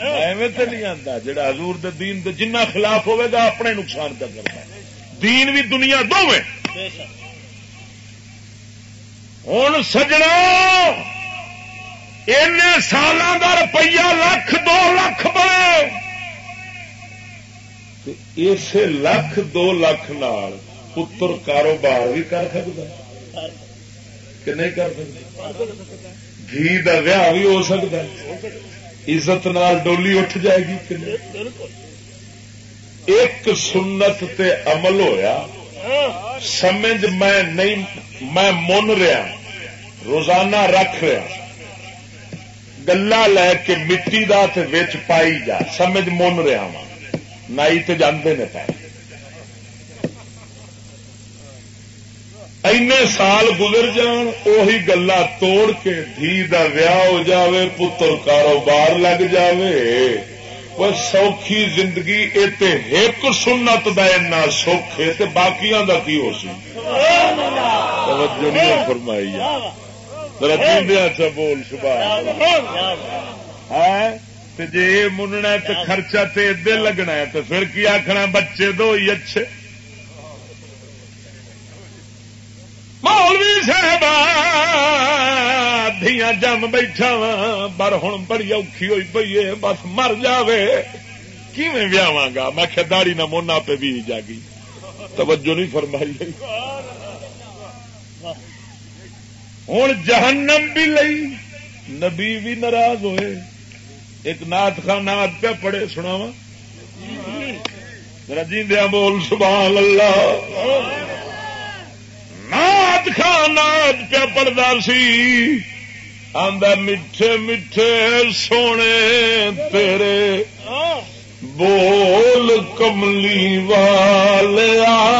S1: ایویں تو نہیں آتا جڑا حضور دے دین دے جنہ خلاف ہوئے گا، اپنے نقصان کا کرتا دین بھی دنیا دو ہوں سجنا این سال کا روپیہ لکھ دو لاکھ بنے۔ اسے لکھ دو لکھ نال پتر کاروبار بھی کر سکتا کہ نہیں کر سکتا گھی کا ویاہ بھی ہو سکتا عزت نال ڈولی اٹھ جائے گی ایک سنت تے عمل ہویا سمجھ میں نہیں میں من رہا روزانہ رکھ رہا گلا لے کے مٹی دا تے وچ پائی جا سمجھ من رہا وا نائی تے جاندے نے پائے اینے سال گزر جان اوہی گلا توڑ کے دھی دا ویاہ ہو جاوے پتر کاروبار لگ جاوے۔ وہ سوکھی زندگی ایک سنت دا اینا سوکھ ہے تے باقیاں دا کی ہو سی؟ توجہ نہیں فرمائی۔ اچھا بول سبحان ہے جی مننا تو خرچہ تے ادے لگنا ہے تو پھر کی آخنا بچے دو ہی اچھے مولوی صاحب دیا جم بیٹھا وا پر ہوں بڑی اوکھی ہوئی پی ہے بس مر جائے کیویں ویاوا گا میں داڑی نہ مونا پہ بھی جاگی توجہ نہیں فرمائی ہوں جہنم بھی لئی نبی بھی ناراض ہوئے ایک نات خان نات پہ پڑے سناوا رجیندیا بول، سبحان اللہ۔ نات خان نات پیا پڑتا سی۔ آدھا میٹھے میٹھے سونے تیرے۔ بول کملی والیا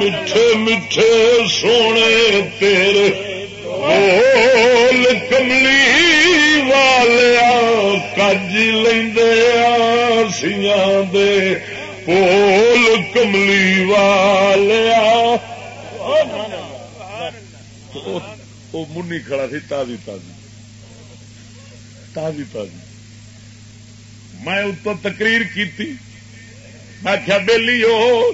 S1: میٹھے میٹھے سونے تیرے۔ بول کملی والیا کج لیا دے بول کملی والیا وہ منی کھڑا سی تازی تازی تازی تازی میں اتو تقریر کی میں کیا بہلی ہو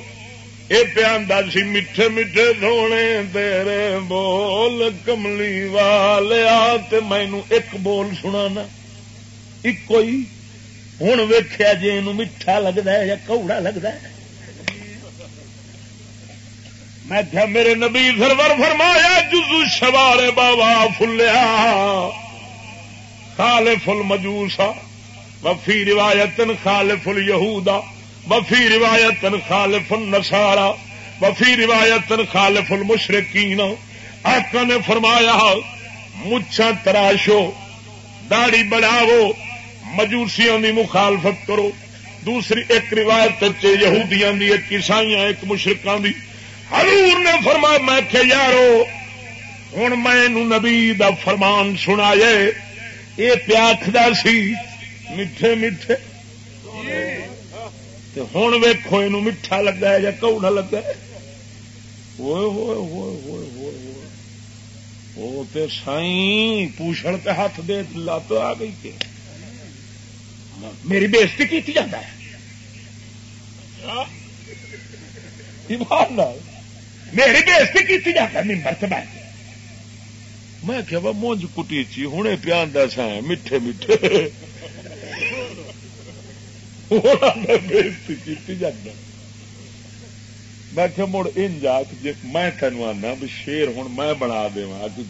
S1: یہ پیادا سی میٹھے میٹھے سونے تیرے بول کملی والیا مینو ایک بول سنا ایک ہوں ویخیا جی یہ میٹھا لگتا ہے یا کوڑا لگتا ہے میں کیا میرے نبی سرور فرمایا جزو شوارے بابا فلیا خال فل مجوسا وفی روایت خال فل یہودا وفی روایت خال فل نسارا وفی روایت خال فل مشرقین آقا نے فرمایا مچھا تراشو داڑی بڑھاو مجوسیوں کی مخالفت کرو۔ دوسری ایک روایت یہودیاں دی، ایک عیسائیاں، ایک مشرقوں دی۔ حضور نے فرما میں کہ یارو ہوں میں نبی دا فرمان سنا یہ پیاکھدا سی، میٹھے میٹھے۔ ہوں ویکو یہ میٹھا لگا ہے یا کوڑا لگا وہ تے سائی پوچھڑ تے ہاتھ دے لات آ گئی کہ میری بےزتی کی جاتا ہے۔ میری بےزتی کی جاتا ہے ممبر سے بیٹھ میں کیا مونج کٹی چی ہوں پیا سا میٹھے میٹھے۔ بےزتی کی جاتا میں کیا مڑ ان جا میں تینوں آنا ہاں، بھی شیر ہوں میں بنا دے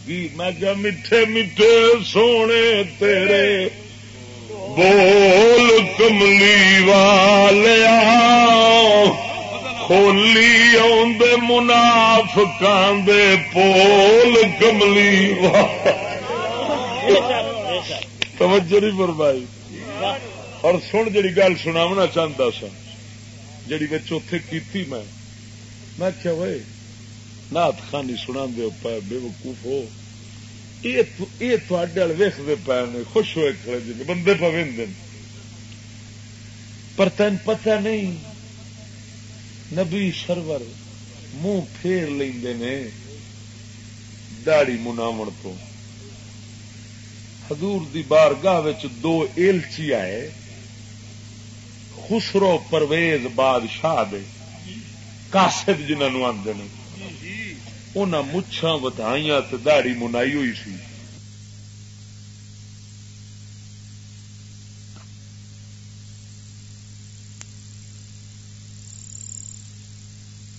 S1: جی، میں میٹھے میٹھے سونے تیرے۔ بول کملی والیا کھولی آدھے مناف کاندے پول کملی توجہ نہیں فرمائی۔ اور سن جڑی گل سناونا چاہتا سا جڑی میں چوتھے کیتی میں میں کیا وہ نات خانی سنا دے پہ، بے وقوف ہو۔ یہ تھوڑے ویختے پے نے خوش ہوئے کھڑے جی بندے پہ پر تین پتہ نہیں، نبی سرور منہ پھیر لے داڑی مناو تو۔ حضور دی بارگاہ دو ایلچی آئے، خسرو پرویز بادشاہ دے کاسد جنہوں آدھے انہیں مچھا ودائیاں داڑی منائی ہوئی سی۔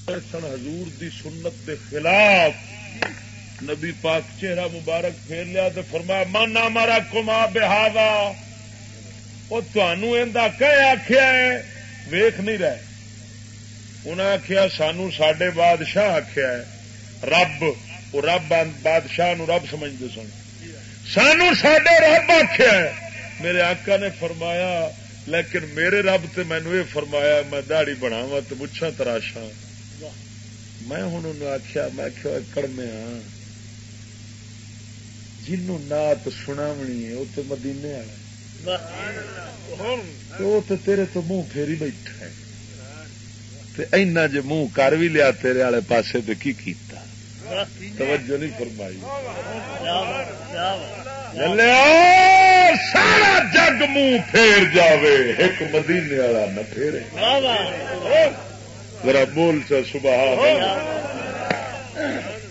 S1: سن حضور دی سنت دے خلاف نبی پاک چہرہ مبارک پھیر لیا تو فرمایا، مانا مارا کما بہاوا وہ کہ آخیا ہے ویخ نہیں رہے۔ انہیں آخیا سانو سڈے بادشاہ آخیا ہے رب وہ رب بادشاہ نو رب سمجھتے سن۔ سانو سڈے رب آخیا میرے آقا نے فرمایا، لیکن میرے رب تے مینو یہ فرمایا، میں دہڑی بناوا تو مچھا تراشا میں ہوں آخیا میں کڑمے ہاں جنوں نات سناونی ہے وہ تو مدینے والا تو تیرے تو منہ پھیری بیٹھا ہے۔ اینا جے منہ کر بھی لیا، تیرے والے پاسے تو کی کیتا؟ توجہ نہیں فرمائی۔ سارا جگ منہ پھیر جاوے، ایک مدینے والا نہ پھیرے۔ ذرا بول چا صبح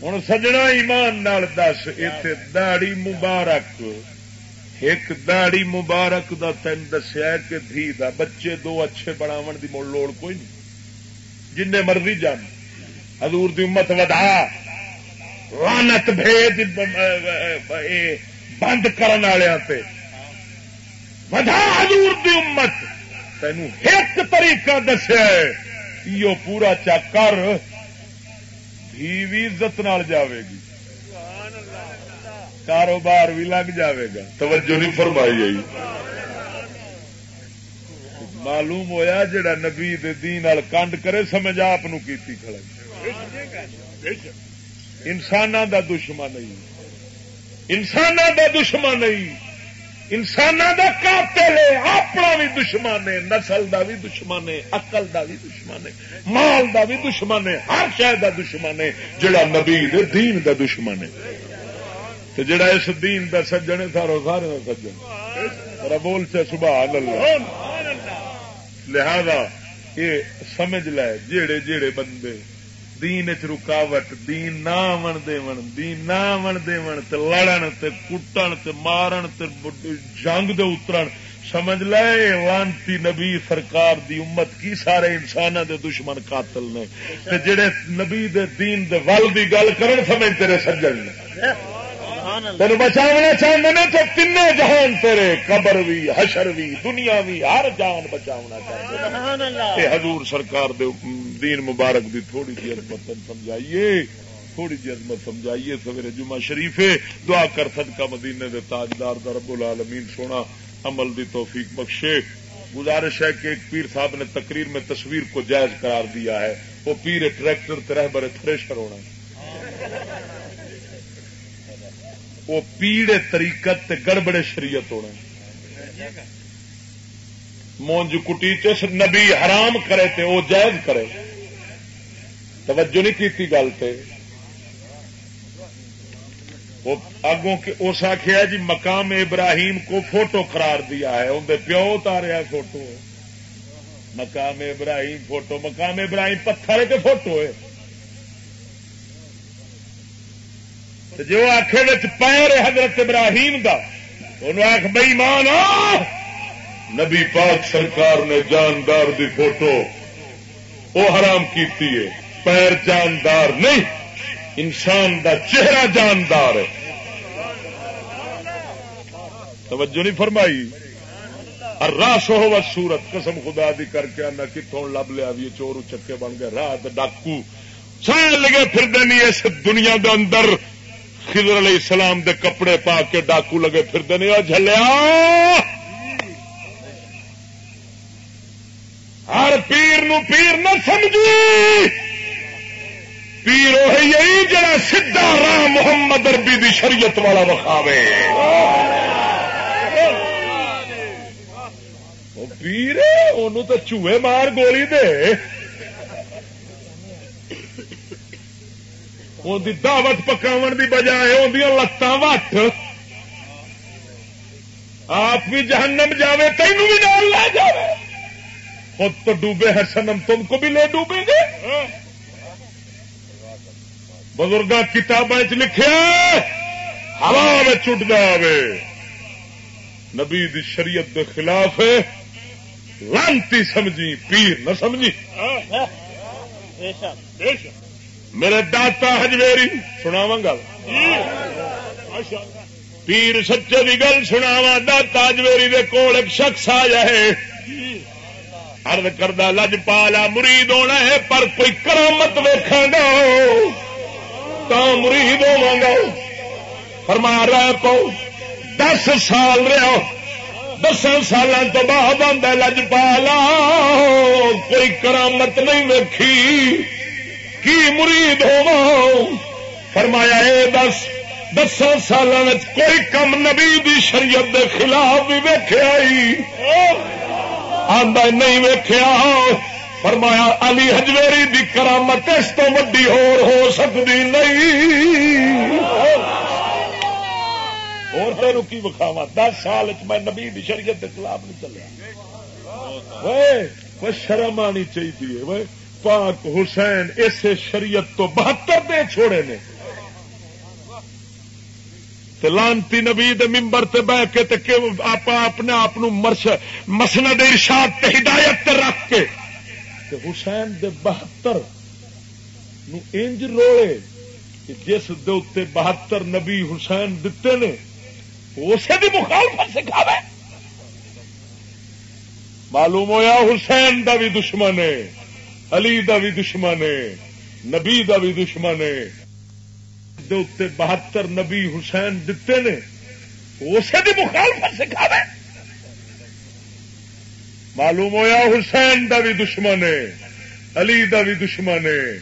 S1: ہوں سجنا ایمان نال دس اتنے داڑی مبارک۔ ایک داڑی مبارک دا تین دسیا کہ دھی دا بچے دو اچھے بناو دی مڑ لوڑ کوئی نہیں۔ جن مرضی جان۔ حضور دی امت ودا لانت بھیج بند کرنے والے ودا حضور دی امت۔ تینوں ایک طریقہ دسیا یہ پورا چکر دھی بھی عزت نال جاوے گی۔ کاروبار بھی لگ جاوے گا۔ توجہ نہیں فرمائی گئی معلوم ہویا جڑا نبی دین کنڈ کرے، سمجھ آپ کیتی کھڑا۔ انسان دا دشمن نہیں انسان دا دشمن نہیں انسان کا قاتل ہے اپنا بھی دشمن ہے نسل کا بھی دشمن ہے اقل کا بھی دشمن ہے مال کا بھی دشمن ہے ہر شہر کا دشمن ہے جڑا نبی دین کا دشمن ہے۔ جڑا اس دین کا سجن ہے سارا سارے سجن۔ بول سبحان اللہ۔ لہذا یہ سمجھ لے جڑے جڑے بندے دین چ رکاوٹ، دین نہ آن دے دین نہ آن دے تے لڑن تے کٹن تے مارن تے جنگ دے اترن۔ سمجھ لے، لانتی نبی سرکار دی امت کی سارے انسان دے دشمن قاتل نے۔ تے جڑے نبی دے دین دے ول دی گل کرن سمجھ تیرے سجن نے۔ تین بچاونا چاہتے ہیں تو تین جہان تیرے قبر بھی حشر بھی دنیا بھی ہر جان بچاونا چاہتے حضور سرکار دے دین مبارک دی تھوڑی جی عظمت سمجھائیے تھوڑی جی عظمت سمجھائیے سویرے جمعہ شریف دعا کر صدقہ مدینے دے تاجدار دا رب العالمین سونا عمل دی توفیق بخشے۔ گزارش ہے کہ ایک پیر صاحب نے تقریر میں تصویر کو جائز قرار دیا ہے۔ وہ پیر ٹریکٹر ترہ برے تھریشر ہونا وہ پیڑے تریقت گڑبڑے شریعت ہونا مونج کٹی چ نبی حرام کرے تے وہ جائز کرے۔ توجہ نہیں کی گل پہ اگوں اس آخیا جی مقام ابراہیم کو فوٹو قرار دیا ہے۔ اندر پیو اتاریا فوٹو۔ مقام ابراہیم فوٹو، مقام ابراہیم پتھر کے فوٹو ہے۔ جو آخے پیر حضرت ابراہیم کا آخ بئی مان نبی پاک سرکار نے جاندار دی فوٹو وہ حرام کیتی ہے۔ پیر جاندار نہیں، انسان دا چہرہ جاندار ہے۔ توجہ نہیں فرمائی۔ راس ہو سورت قسم خدا دی کر کے آنا کتوں لب لیا بھی چور چکے بن گئے۔ رات ڈاکو سال لگے پھر دینی اس دنیا دے اندر۔ خضر علیہ السلام دے کپڑے پا کے ڈاکو لگے پھر دنیا جلیا ہر پیر نو پیر نہ سمجھی پیر وہی جڑا سیدا رام محمد اربی دی شریعت والا وکھاوے پیر ان تو چوہے مار گولی دے۔ دعوت پکاو دی بجائے اندیا لتان وٹ؟ آپ بھی جہنم جاوے، تینوں بھی ڈال لے جائے خود تو ڈوبے ہے سنم تم کو بھی لے ڈوبیں گے۔ بزرگ کتابیں لکھے ہوا میں چٹ جائے نبی دی شریعت کے خلاف لانتی سمجھی، پیر نہ سمجھی۔ ہاں، ہاں۔ بے شک بے شک۔ میرے داتا ہجویری سناوا گل۔ پیر سچے کی گل سناوا داتا ہجویری دے کول ایک شخص آ جائے۔ ارد کردہ، لج پالا مرید ہونا ہے، پر کوئی کرامت ویکھا گا۔ تو مرید ہوا گا۔ فرما رہا پاؤ دس سال رہا۔ دس سال تو بعد آدھا لجپالا کوئی کرامت نہیں ویکھی۔ کی مرید ہو فرمایا، اے دس دس سال کوئی کم نبی دی شریعت دے خلاف بھی ویخیا آدھا نہیں ویخیا فرمایا، علی ہجویری دی کرامت اس تو وڈی اور ہو سکتی نہیں۔ اور تیروں کی وکھاوا دس سال میں نبی دی شریعت کے خلاف نہیں چلے شرم آنی چاہیے پاک حسین اس شریعت تو بہتر دے چھوڑے نے۔ لانتی نبی ممبر تے بہ کے آپ اپنے آپ مرش، مسند ارشاد تے ہدایت تے رکھ کے۔ تے حسین دے بہتر انج روڑے جس دے بہتر نبی حسین دتے نے اسے بھی مخالفت سکھاوے۔ معلوم ہویا حسین دا بھی دشمن ہے۔ علی دا بھی دشمن ہے، نبی دا بھی دشمن ہے۔ بہتر نبی حسین دتے نے۔ اسے بھی مخالفت سکھاوے۔ معلوم ہویا حسین دا بھی دشمن ہے، علی دا بھی دشمن ہے،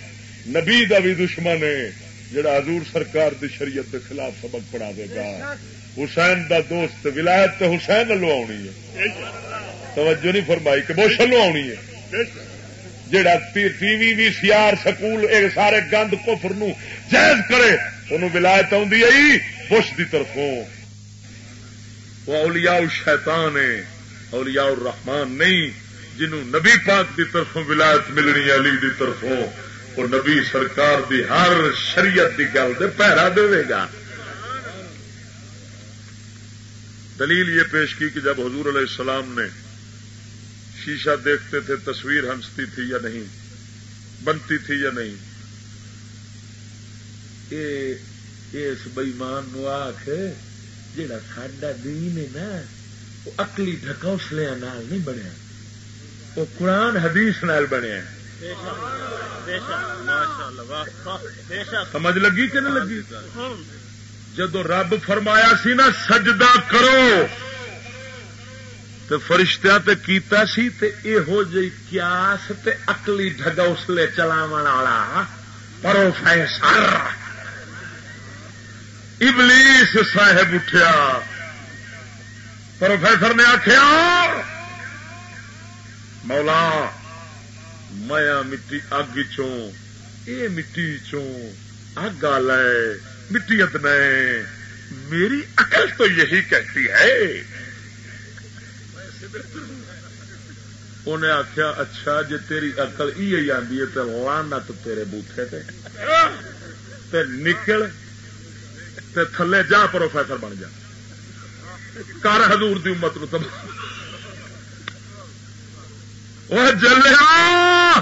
S1: نبی دا بھی دشمن ہے۔ جڑا حضور سرکار دی شریعت کے خلاف سبق پڑھا دے گا۔ حسین دا دوست ولایت حسین لو آنی ہے۔ توجہ نہیں فرمائی کہ بوش لو آنی ہے۔ جڑا T V V C R school سارے گند کفر نو جائز کرے انہوں ولایت آئی بش کی طرفوں۔ وہ اولیاء شیطان ہے اولیاء الرحمان نہیں، جنہوں نبی پاک کی طرفوں ولایت ملنی علی دی طرفوں۔ وہ نبی سرکار دی ہر شریعت کی گل دے پیرا دے گا۔ دلیل یہ پیش کی کہ جب حضور علیہ السلام نے شیشہ دیکھتے تھے تصویر ہنستی تھی یا نہیں؟ بنتی تھی یا نہیں؟ اس بئیمان نو آخ جا ساڈا دین ہے نا وہ اکلی ڈکوسلیا نہیں بنیا۔ وہ قرآن حدیث نال بنیا۔ سمجھ لگی کہ نہیں لگی؟ جدو رب فرمایا سی نا سجدہ کرو۔ تو فرشتہ تے کیتا سی تے یہو جی کیاس تے اکلی ڈگوسلے چلاو والا پروفیسر ابلیس صاحب اٹھیا۔ پروفیسر نے آخیا مولا، میا مٹی اگ اے مٹی چگ آ لے مٹی اتنا میری عقل تو یہی کہتی ہے۔ انہیں آخیا اچھا جی تیری اقل یہ آدھی ہے تو لانت تیرے بوٹے تے۔ نکل، تے تھلے جا پروفیسر بن جا۔ کر حضور دی امت نو تباہ۔ جلیا!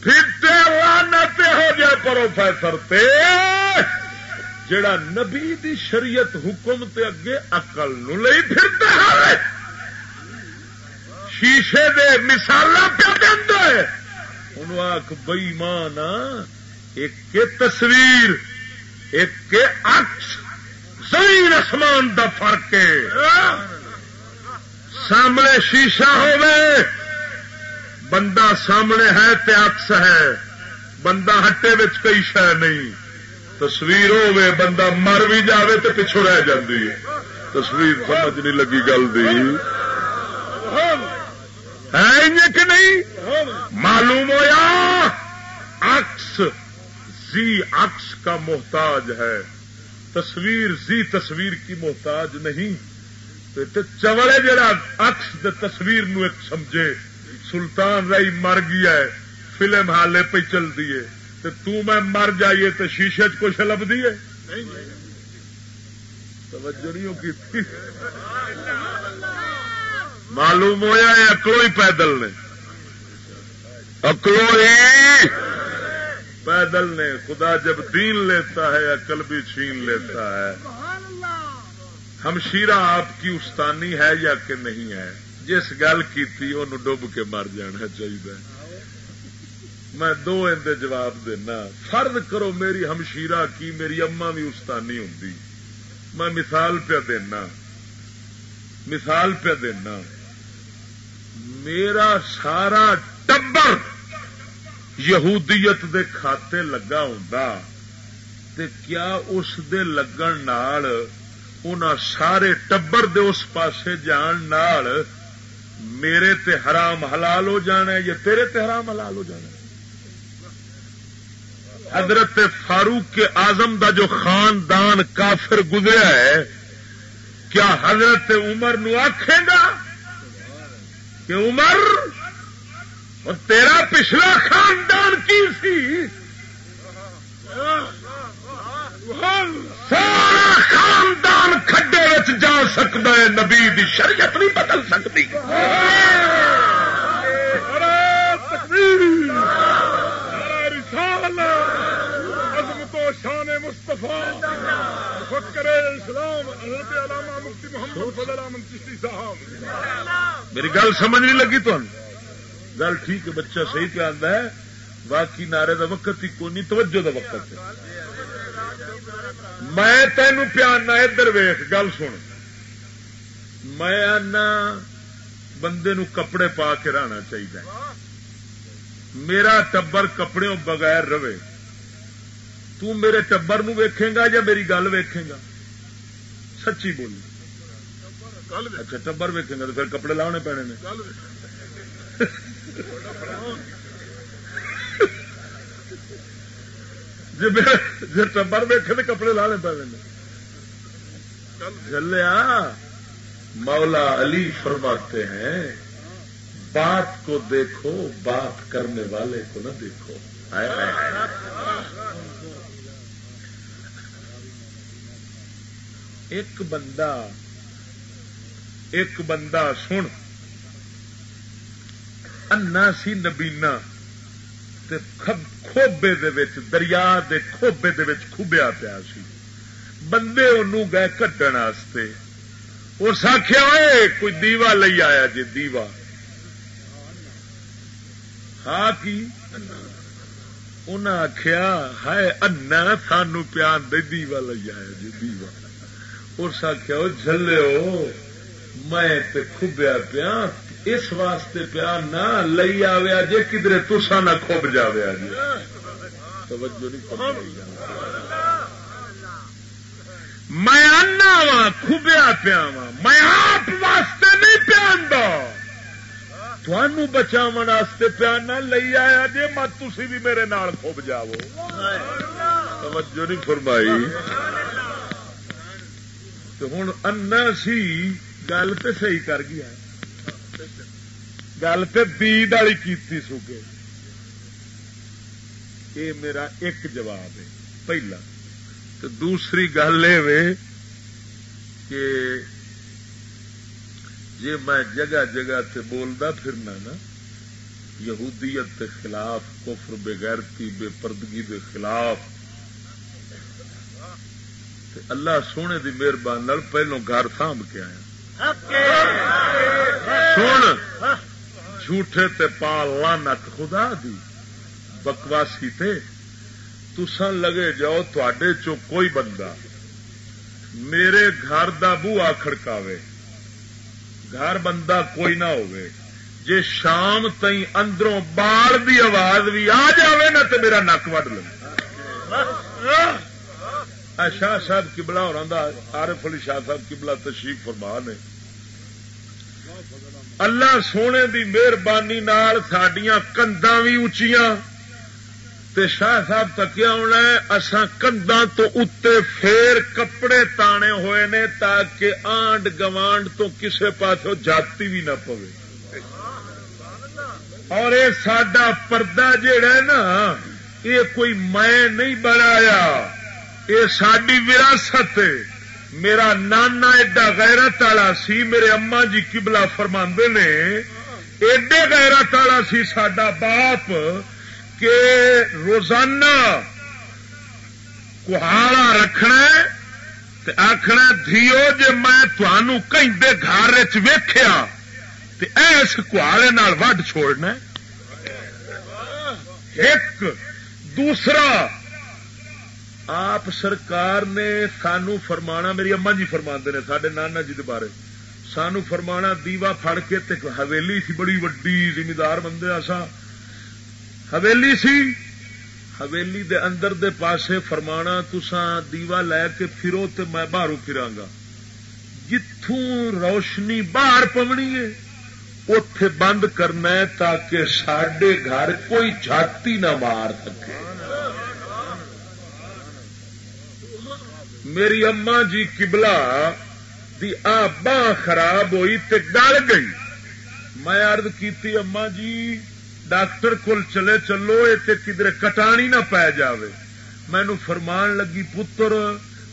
S1: پھر لانت ہو جائے پروفیسر تے۔ جڑا نبی دی شریعت حکم تے اگے اقل نو لئی پھرتا ہے، شیشے دے مثال پہ دینا ہے۔ انہوں آخ بئی مان ایک تصویر، ایک اکس زمین آسمان دا فرق ہے۔ سامنے شیشہ ہوے بندہ سامنے ہے تے اکس ہے۔ بندہ ہٹے کئی شہ نہیں۔ تصویر ہوے بندہ مر بھی جاوے تو پچھو رہ جاتی ہے۔ تصویر سمجھ نہیں لگی گل دی۔ ہے کہ نہیں؟ معلوم ہوا اکس زی اکس کا محتاج ہے۔ تصویر زی تصویر کی محتاج نہیں۔ چوڑے جڑا اکس تصویر نو ایک سمجھے۔ سلطان رائی مر گیا ہے، فلم حالے پہ چلتی ہے تو میں مر جائیے تو شیشے چ کچھ لبھی ہے؟ توجہ نہیں کی معلوم ہوا ہے اکلو ہی پیدل نے۔ اکلو ہی پیدل نے۔ خدا جب دین لیتا ہے، عقل بھی چھین لیتا ہے۔ ہمشیرہ آپ کی استانی ہے یا کہ نہیں ہے؟ جس گل کی ڈب کے مر جانا چاہیے۔ میں دو اندے جواب دینا۔ فرد کرو میری ہمشیرہ کی میری اما بھی استانی ہوں میں مثال پہ دینا۔ مثال پہ دینا۔ میرا سارا ٹبر یہودیت دے کھاتے لگا ہوں تے کیا اس دے لگن نال ان سارے ٹبر دے اس پاسے جان نال میرے تے حرام حلال ہو جانا ہے یا تیرے تے حرام حلال ہو جانا ہے؟ حضرت فاروق کے آزم دا جو خاندان کافر گزرا ہے کیا حضرت عمر نو آخے گا کہ عمر اور تیرا پچھلا خاندان کی سی سارا خاندان کھڈے جا سکتا ہے نبی دی شریعت نہیں بدل سکتی
S3: شان فکر اسلام حضرت علامہ مفتی محمد فضل احمد چشتی صاحب.
S1: میری گل سمجھ نہیں لگی تو گل ٹھیک ہے بچہ صحیح پہ آتا ہے باقی نعرے دا وقت ہی کونی توجہ دا وقت ہے۔ میں تینوں پیانا ادھر ویخ گل سن۔ میں آنا بندے نو کپڑے پا کے رہنا چاہیے میرا ٹبر کپڑے بغیر رہے۔ تو میرے ٹبر نو ویکھے گا یا میری گل ویکھے گا؟ سچی بولی۔ اچھا ٹبر ویکھے گا تو پھر کپڑے لاؤنے پینے نے۔ جی, جی ٹبر ویکھے تو کپڑے لانے پینے چلیا، مولا علی فرماتے ہیں بات کو دیکھو، بات کرنے والے کو نہ دیکھو۔ آئے آئے ایک بندہ ایک بندہ سن۔ انا سی نبینا کھوبے دریا دے کھوبے خوبیا پیا سی۔ بندے ان گئے کٹن اس آخیا کوئی دیوا لئی آیا جی دیوا؟ ہاں کی انہیں آخیا ہائے انا سانو پیان دے دیوا لئی آیا جی دیوا۔ اس آخیا جلو میں خوبیا پیا، اس واسطے پیا نہ لئی آیا جی کدھر تسا نہ خوب جاویا جی توجہ نہیں میں آنا وا خوبیا پیا وا میں آپ واسطے نہیں پیا تھانو بچاو واسطے پیا نہ لئی آیا جی مت تھی بھی میرے نال خوب جاو توجہ نہیں فرمائی۔ تو ہوں انا سی گل تو صحیح کر گیا۔ گل تو بید والی کی سوگے۔ یہ میرا ایک جواب ہے۔ پہلا، تو دوسری گل یہ کہ جی میں جگہ جگہ تے بولتا پھرنا نا، یہودیت کے خلاف، کفر بغیرتی بے پردگی کے خلاف۔ اللہ سونے دی مہربانی پہلو گھر سانب کے آیا۔ سن، جھوٹے تے پا لانت خدا دی۔ بکواسی تے تسان لگے جاؤ تھوڑے چو کوئی بندہ میرے گھر دا بوا کھڑکاوے۔ گھر بندہ کوئی نہ ہوئے، جے شام تئی اندروں بال دی آواز بھی آ جاوے نا تو میرا نک وڈ لگ شاہ صاحب کبلا ہو عارف علی شاہ صاحب کبلا تشریف فرما نے۔ اللہ سونے دی مہربانی سڈیا کندا بھی اچیاں شاہ صاحب تکیا ہونا اسا کندا تو اتنے پھر کپڑے تانے ہوئے نے تاکہ آنڈ گوانڈ تو کسے پاس جاتی بھی نہ پوے۔ اور یہ سڈا پردہ جہا ہے نا یہ کوئی میں نہیں بنایا۔ یہ ساری وراثت میرا نانا ایڈا غیرت والا سی، میرے اما جی کبلا فرما نے، ایڈے غیرت والا سی سڈا باپ کہ روزانہ کہاڑا رکھنا آخنا دھیو جی میں تھانوں کہیں گھر ویخیا ایس کہاڑے وڈ چھوڑنا ایک، دوسرا، آپ سرکار نے سانو فرمانا، میری اما جی فرما نے سڈے نانا جی بارے۔ سانو فرمانا، دیوا فڑ کے تے حویلی سی، بڑی وڈی زمیندار بندے آسا حویلی سی؟ حویلی دے اندر دے پاسے فرمانا تسا دیوا لے کے پھرو تے میں باہر پھراں گا جتوں روشنی باہر پونی ہے اتے بند کرنا ہے تاکہ سڈے گھر کوئی جاتی نہ مار سکے۔ میری اما جی کبلا دی آ باں خراب ہوئی تے ڈر گئی۔ میں ارد کی اما جی ڈاکٹر کول چلے چلو یہ کدھر کٹانی نہ پی جائے مینو فرمان لگی، پتر،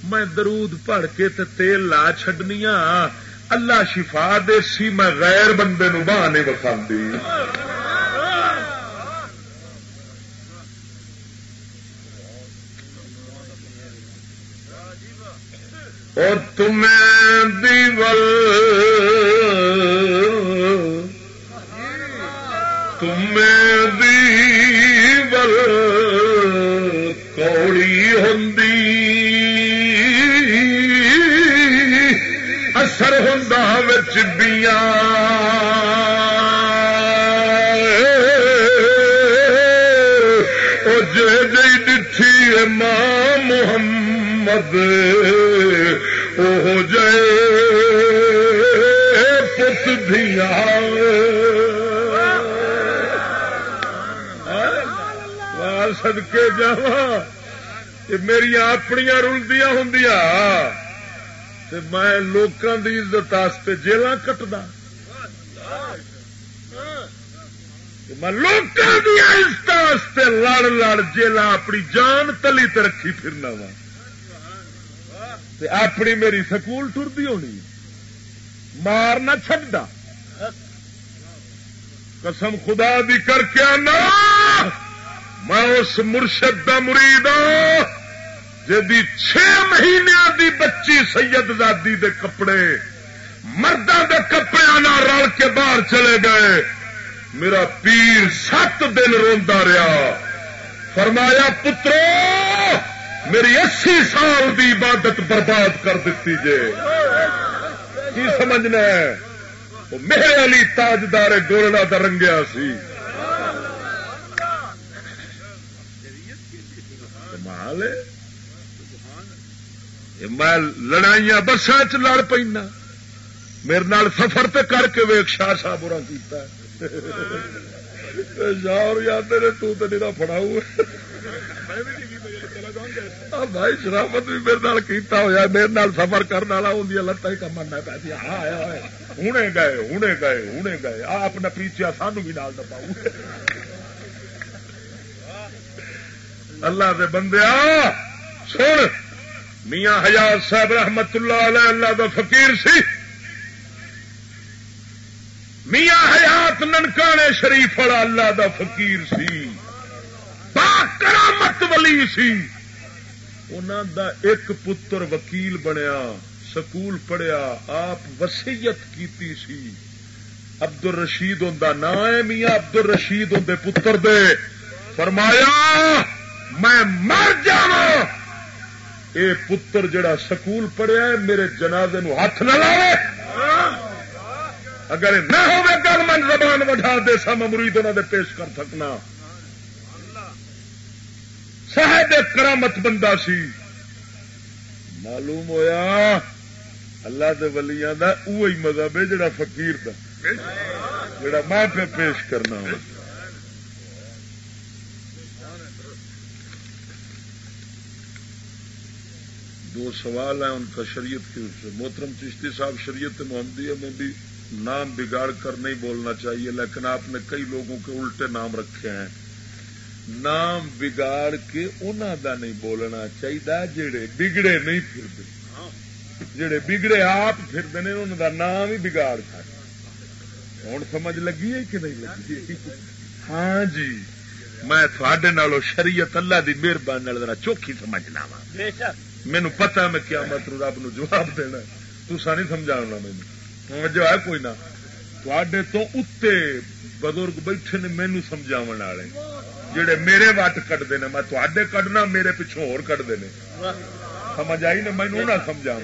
S1: میں درود پڑھ کے تے تیل لا چڈنی ہاں۔ اللہ شفا دے سی، میں غیر بندے نو باہ نہیں بکھا اور تمہیں دیول تمہیں دیول کوڑی ہوں اثر ہوں بیا جی جی ڈٹھی ماں محمد پت سدکے جا میری اپنی رلدیا ہوں میں لوگوں کی عزت جیل کٹدا۔ میں لوگوں کی عزت لڑ لڑ جیل اپنی جان تلی رکھی پھرنا وا اپنی میری سکول ٹرتی ہونی۔ مار نہ چڈا قسم خدا دی کر کے آنا۔ میں اس مرشد دا مرید ہاں، جی چھ مہینے دی بچی سید زادی دے کپڑے مردوں دے کپڑے رل کے باہر چلے گئے۔ میرا پیر سات دن روا رہا۔ فرمایا پترو میری اسی سال دی عبادت برباد کر دیتی جے۔ کی سمجھنا ہے؟ میرے علی تاجدار گولڑا کا رنگیا سی۔ میں لڑائیاں بسا چ لڑ پینا میرے نال سفر تے کر کے ویک شاہ صاحب برا کیتا شاہ یاد نے تو نہیں فڑاؤ بھائی، شرافت بھی میرے نال کیتا ہوا میرے نال سفر کرنے والا ہوں لتاں ہی کم پی جی، ہاں آیا ہوں گئے ہوں گئے ہوں گئے۔ آپ نے پیچھا سانو بھی نال دباؤ۔ اللہ دے بندے سن، میاں حیات صاحب رحمت اللہ علیہ، اللہ دا فقیر سی۔ میاں حیات ننکانے شریف والا اللہ دا فقیر سی۔ با کرامت ولی سی۔ دا ایک پتر وکیل بنیا، سکول پڑھیا، آپ وسیعت کیتی سی۔ عبد الرشید ہوں نام ہے، میاں عبد الرشید ہوں پتر دے۔ فرمایا میں مر جا اے پتر جڑا سکول پڑھیا ہے، میرے جنازے نو ہاتھ نہ لاوے۔ اگر نہ ہوگا گل من زبان وٹا دے سا، میں مرید انہوں دے پیش کر سکنا صاحب کرامت بندہ سی۔ معلوم ہویا، اللہ دے ولیاں دا اوہی مذہب ہے جڑا فقیر دا، جڑا میں پہ پیش کرنا ہوں۔ دو سوال ہیں ان کا شریعت کی سے۔ محترم چشتی صاحب، شریعت محمدیہ میں بھی نام بگاڑ کر نہیں بولنا چاہیے، لیکن آپ نے کئی لوگوں کے الٹے نام رکھے ہیں۔ نام بگاڑ کے انہوں دا نہیں بولنا چاہیے جڑے بگڑے نہیں پھرتے۔ جڑے بگڑے آپ پھرتے ہیں انہوں دا نام ہی بگاڑ کر۔ ہوں سمجھ لگی ہے کہ نہیں لگی؟ ہاں جی میں تھوڑے نالوں شریعت اللہ دی مہربانی چوکھی سمجھنا وا۔ مینو پتا میں کیا مت رب نو جواب دینا تسا نہیں سمجھا مینو جو ہے کوئی نہ تو اتنے بزرگ بیٹھے نے مینو سمجھا والے جڑے میرے وٹ کٹتے ہیں میں تے کڈنا میرے پچھوں ہو کٹتے ہیں سمجھ آئی نا مینو نہ سمجھا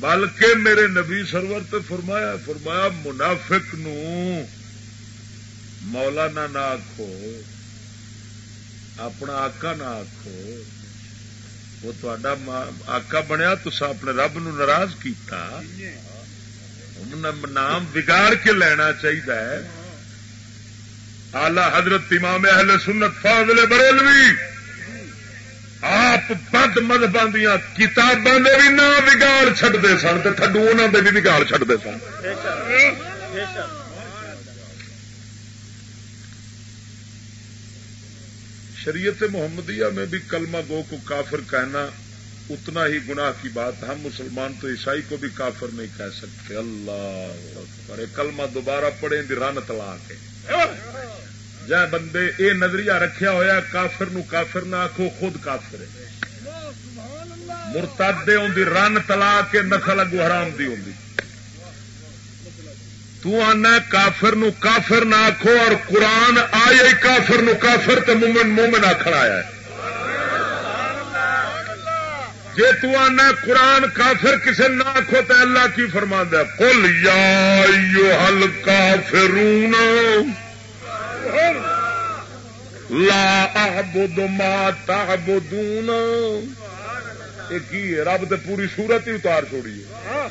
S1: بلکہ میرے نبی سرور تے فرمایا فرمایا منافق نو مولا نہ آخو اپنا آکا نہ آخو وہ تا آکا بنیا تو اپنے رب نو ناراض کیتا نام بگاڑ کے لینا چاہیے آلہ حضرت امام اہل سنت فاضل بریلوی آپ بد مذہب دیا کتابوں کے بھی نہ بگاڑ چڈتے سن تو تھڈو انہوں کے بھی بگاڑ چڈتے سن شریعت محمدیہ میں بھی کلمہ گو کو کافر کہنا اتنا ہی گناہ کی بات ہم مسلمان تو عیسائی کو بھی کافر نہیں کہہ سکتے۔ اللہ پر کلمہ دوبارہ پڑھیں رن تلا کے۔ جائے بندے اے نظریہ رکھیا ہویا کافر نو کافر نہ آخو خود کافر ہے۔ مرتادے ہوں رن تلا کے نسل اگو حرام دی ہوں تو آنا کافر نو کافر نہ آخو اور قرآن آئے کافر نو کافر تو مومن مومن آخر آیا ہے۔ جی تنا قرآن کافر کسی نہ آخو تو اللہ کی فرما دیا کل یا ہل کافرون لا بدھ ماتا بدون یہ رب تو پوری سورت ہی اتار چھوڑی ہے۔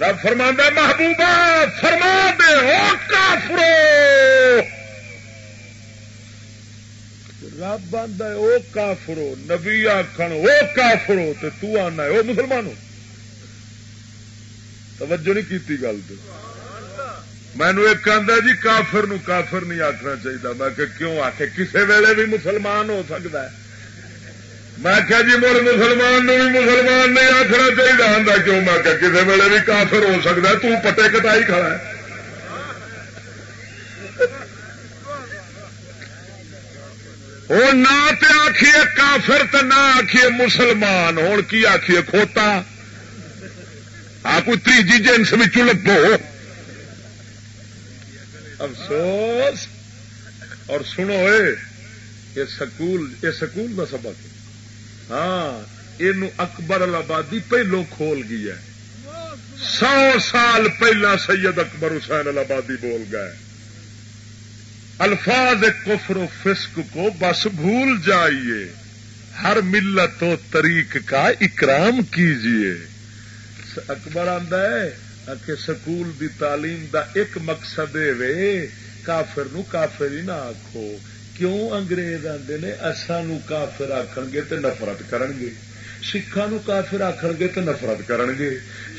S1: رب فرما محبوبہ، فرما دے ہو کافرو۔ رب آدھا وہ کافرو، نبی آخر وہ کافرو تو تنا وہ مسلمان توجہ نہیں کی گل تو مینو ایک آدھا جی کافر نو کافر نہیں آخنا چاہیے میں کہ کیوں آخ کسی ویلے بھی مسلمان ہو سکتا ہے۔ میں کیا جی مر مسلمان نو بھی مسلمان نہیں آخنا چاہیے آدھا کیوں؟ میں کہ کسی ویلے بھی کافر ہو سکتا ہے تو پٹے کٹائی کھڑا ہے۔ وہ نہ آخیے کافر تو نہ آخیے مسلمان ہوں کی آخیے کھوتا آ کوئی تیجی جنس بھی لگو افسوس۔ اور سنو یہ سکول یہ سکول کا سبق ہاں یہ اکبر آبادی پہلو کھول گئی ہے۔ سو سال پہلا سید اکبر حسین آبادی بول گئے۔ الفاظ کفر و فسق کو بس بھول جائیے۔ ہر ملت و طریق کا اکرام کیجیے۔ اکبر ہے کہ سکول دی تعلیم دا ایک مقصد وے، کافر نو کافر ہی نہ آخو کیوں انگریز آدھے نے اصا نو کافر آخ گے تو نفرت کرن گے سکھان کافر آخر گے تو نفرت کرن گے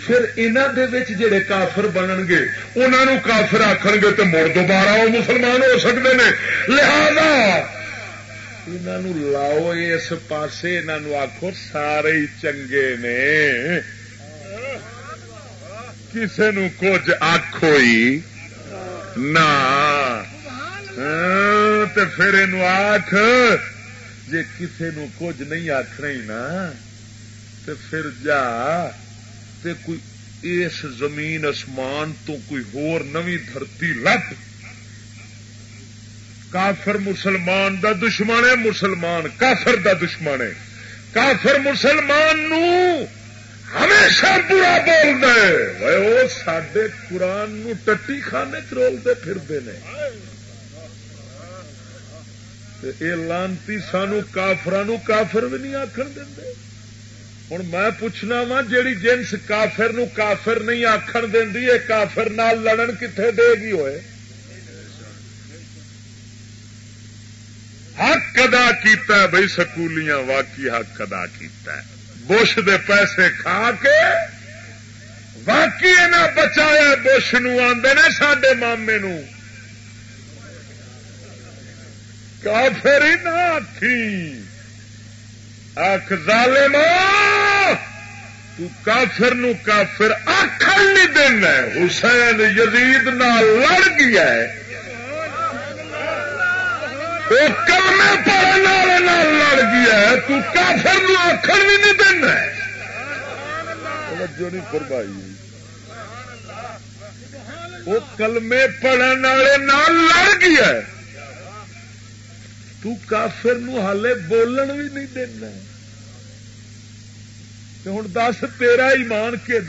S1: پھر انہوں جڑے کافر بنن گے انہوں کافر آخر گے تو مڑ دوبارہ وہ مسلمان ہو سکتے ہیں لہذا انہوں لاؤ اس پاسے انہوں آخو سارے چنگے نے کسی نو کچھ آخو ہی نہ ہاں، پھر یہ آخ جی کسی نو کچھ نہیں آخنا ہی نا تے پھر جا تے کوئی اس زمین اسمان تو کوئی ہور نوی دھرتی لب۔ کافر مسلمان دا دشمن ہے مسلمان کافر دا دشمن ہے۔ کافر مسلمان نو ہمیشہ برا بول دے وہ سڈے قرآن نو ٹٹی خانے چ چرولتے پھرتے ہیں یہ لانتی سانو کافران کافر بھی نہیں آخر دیں ہوں میں پوچھنا وا، جیڑی جنس کافر نو کافر نہیں آخر دینی ہے کافر نال لڑن کتنے دے گی ہوئے؟ حق ادا کیتا ہے بھائی سکولیاں واقعی حق ادا کیتا ہے۔ بش دے پیسے کھا کے واقعی نہ بچایا، بش نو آدھے نے سڈے مامے نو۔ کافر نہ تھی۔ آخ ظالم تو کافر نو کافر آخر نہیں دینا حسین یزید نہ لڑ گیا ہے۔ وہ کلمے پڑھنے لڑ گیا ہے، تو کافر نو آخر بھی نہیں دینا جو نہیں فرمائی۔ وہ کلمے پڑھن والے نال لڑ گیا تو کافر نو حالے بولن بھی نہیں دینا۔ ہوں دس تیرا ایمان کہ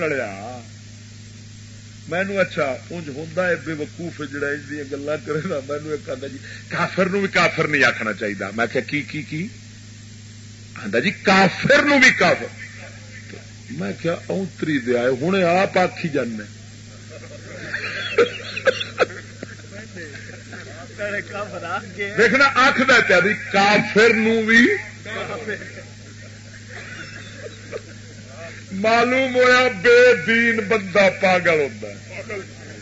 S1: رلیا؟ مینو اچھا انج ہوں بے وقوف جڑا گلا کرے گا مینو ایک آدھا جی کافر نو بھی کافر نہیں آخنا چاہیے میں کیا کی کی کی؟ آدھا جی کافر نو بھی کافر۔ میں کیا اونتری دیا ہوں آپ آخی جانے۔ دیکھنا آخ دیا کافر نو بھی۔ معلوم ہوا بے دین بندہ پاگل ہوتا ہے۔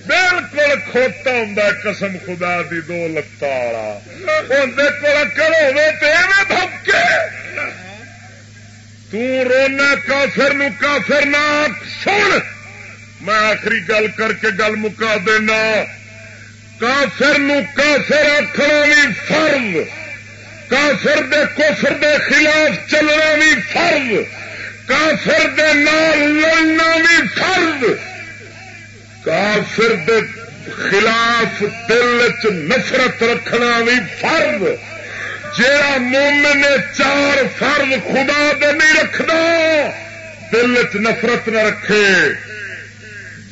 S1: بالکل کھوتا ہوں قسم خدا دی دو لتا اندر کرو تونا کافر نو کافر نہ سن۔ میں آخری گل کر کے گل مکا دینا۔ کافر نو کافر آخنا بھی فرض کافر دے کفر دے خلاف چلنا بھی فرض کافر دے نال لڑنا بھی فرض کافر دے خلاف دل چ نفرت رکھنا بھی فرض جا مومن نے چار فرض خدا دے نہیں رکھنا، دل چ نفرت نہ رکھے۔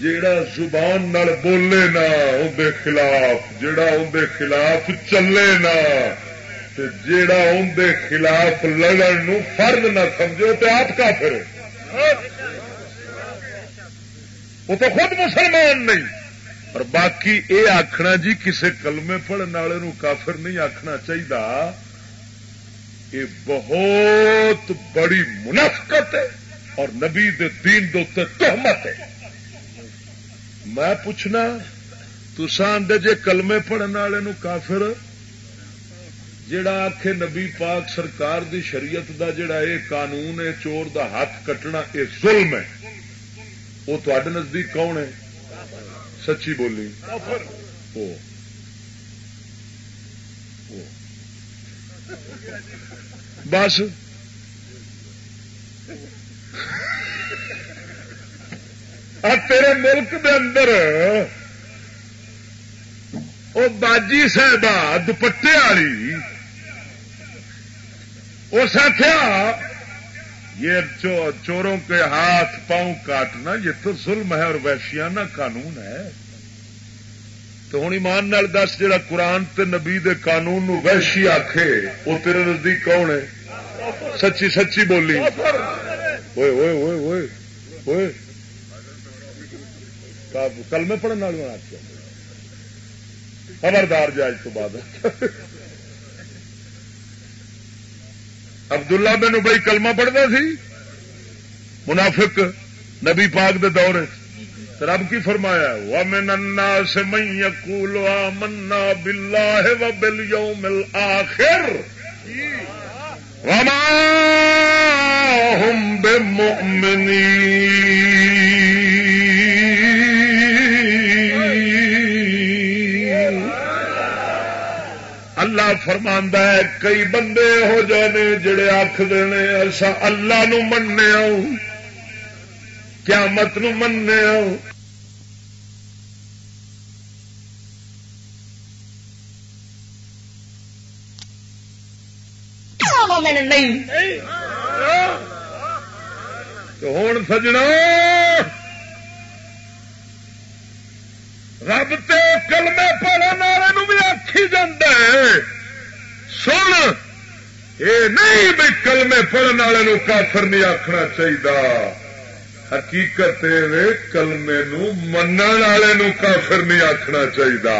S1: جیڑا زبان نال بولے نا اندر خلاف، جیڑا اندر خلاف چلے نا جیڑا اندر خلاف لڑن فرد نہ سمجھو تو آپ کا پھر وہ تو خود مسلمان نہیں اور باقی اے آخنا جی کسے کلمے پڑھنے والے کافر نہیں آخنا چاہیے یہ بہت بڑی منافقت ہے، اور نبی دے دین دے تہمت ہے۔ میں پوچھنا تسان دے جے کلمے پڑھنے والے کافر جڑا آخ نبی پاک سرکار دی شریعت دا جڑا اے قانون ہے چور دا ہاتھ کٹنا اے ظلم ہے وہ تے نزدیک کون ہے سچی بولی۔ بس۔ تیرے ملک دے اندر وہ باجی صاحب دوپٹے والی اس آخیا یہ چوروں کے ہاتھ پاؤں کاٹنا یہ تو ظلم ہے اور وحشیانہ قانون ہے۔ تو ہوں ایمان نال دس جا قرآن تے نبی دے قانون نو وحشی آخے وہ تیرے نزدیک کون ہے؟ سچی سچی بولی۔ ہوئے ہوئے ہوئے ہوئے ہوئے کل میں پڑھنے والی آپ خبردار جائز تو بعد۔ عبداللہ بن ابئی کلمہ پڑھتا سی؟ منافق نبی پاک دے دور رب کی فرمایا ومن الناس من يقول آمنا بالله وباليوم الآخر۔ وما هم بمؤمنين اللہ فرماندہ ہے، کئی بندے ہو جانے جڑے آخ دینے، ایسا اللہ نو مننے آؤ قیامت نو مننے آؤ نہیں ہوں سجنا۔ رب تے کلمے پڑھنے والے بھی آخی جائے سن۔ یہ نہیں بھی کلمے پڑھنے والے کافر نہیں آخنا چاہیے حقیقت کلمے من والے کافر نہیں آخنا چاہیے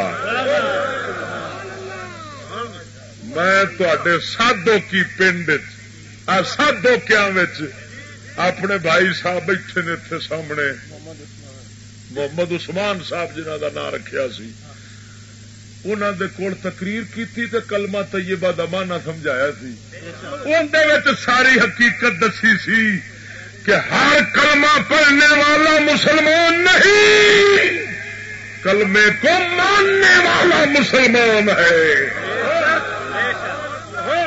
S1: میں تے سادو کی پنڈ سادو کیا اپنے بھائی صاحب بیٹھے نے اتنے سامنے۔ محمد عثمان صاحب جنہ کا نام رکھا سی۔ انہوں دے کول تقریر کی کلمہ طیبہ دا سمجھایا سی۔ اندر ساری حقیقت دسی سی کہ ہر کلمہ پڑھنے والا مسلمان نہیں۔ کلمے کو ماننے والا مسلمان ہے۔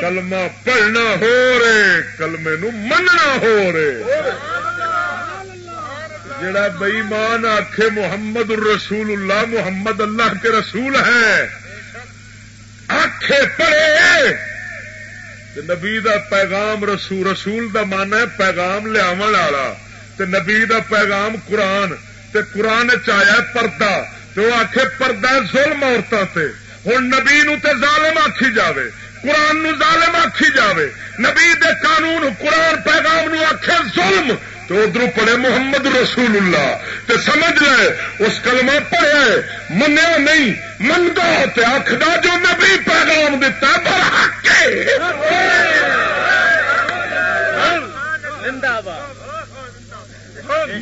S1: کلمہ پڑھنا ہو رہے، کلمے نو مننا ہو رہے۔ جڑا بئیمان آخ محمد الرسول اللہ محمد اللہ کے رسول ہے آخے پڑے۔ نبی دا پیغام رسول رسول دا مانا ہے پیغام لیا نبی دا پیغام قرآن۔ تے قرآن چایا پردہ۔ تو آخے پردہ ظلم عورتوں سے ہوں نبی نو تے ظالم آخی جاوے۔ قرآن نو ظالم آخی جاوے۔ نبی دے قانون، قرآن پیغام نو آخے ظلم۔ تو ادھر پڑھے محمد رسول اللہ تے سمجھ لے، اس کلمہ پڑھے، منیا نہیں، منگا تے آخدا جو نبی پیغام دتا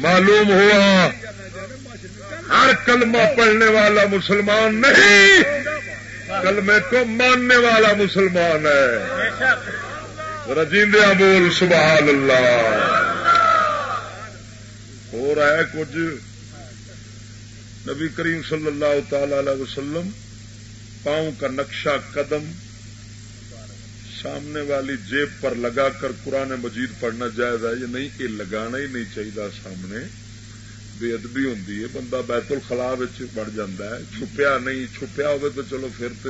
S1: معلوم ہوا، ہر کلمہ پڑھنے والا مسلمان نہیں، کلمے کو ماننے والا مسلمان ہے۔ رجیندیا بول، سبحان اللہ۔ ہو رہا ہے کچھ۔ نبی کریم صلی اللہ تعالی علیہ وسلم پاؤں کا نقشہ قدم سامنے والی جیب پر لگا کر قرآن مجید پڑھنا جائز ہے۔ یہ نہیں یہ لگانا ہی نہیں چاہیے سامنے۔ بے ادبی ہوں بندہ بیت الخلا بڑھ جا ہے۔ چھپیا نہیں، چھپیا ہوگا تو چلو پھر تو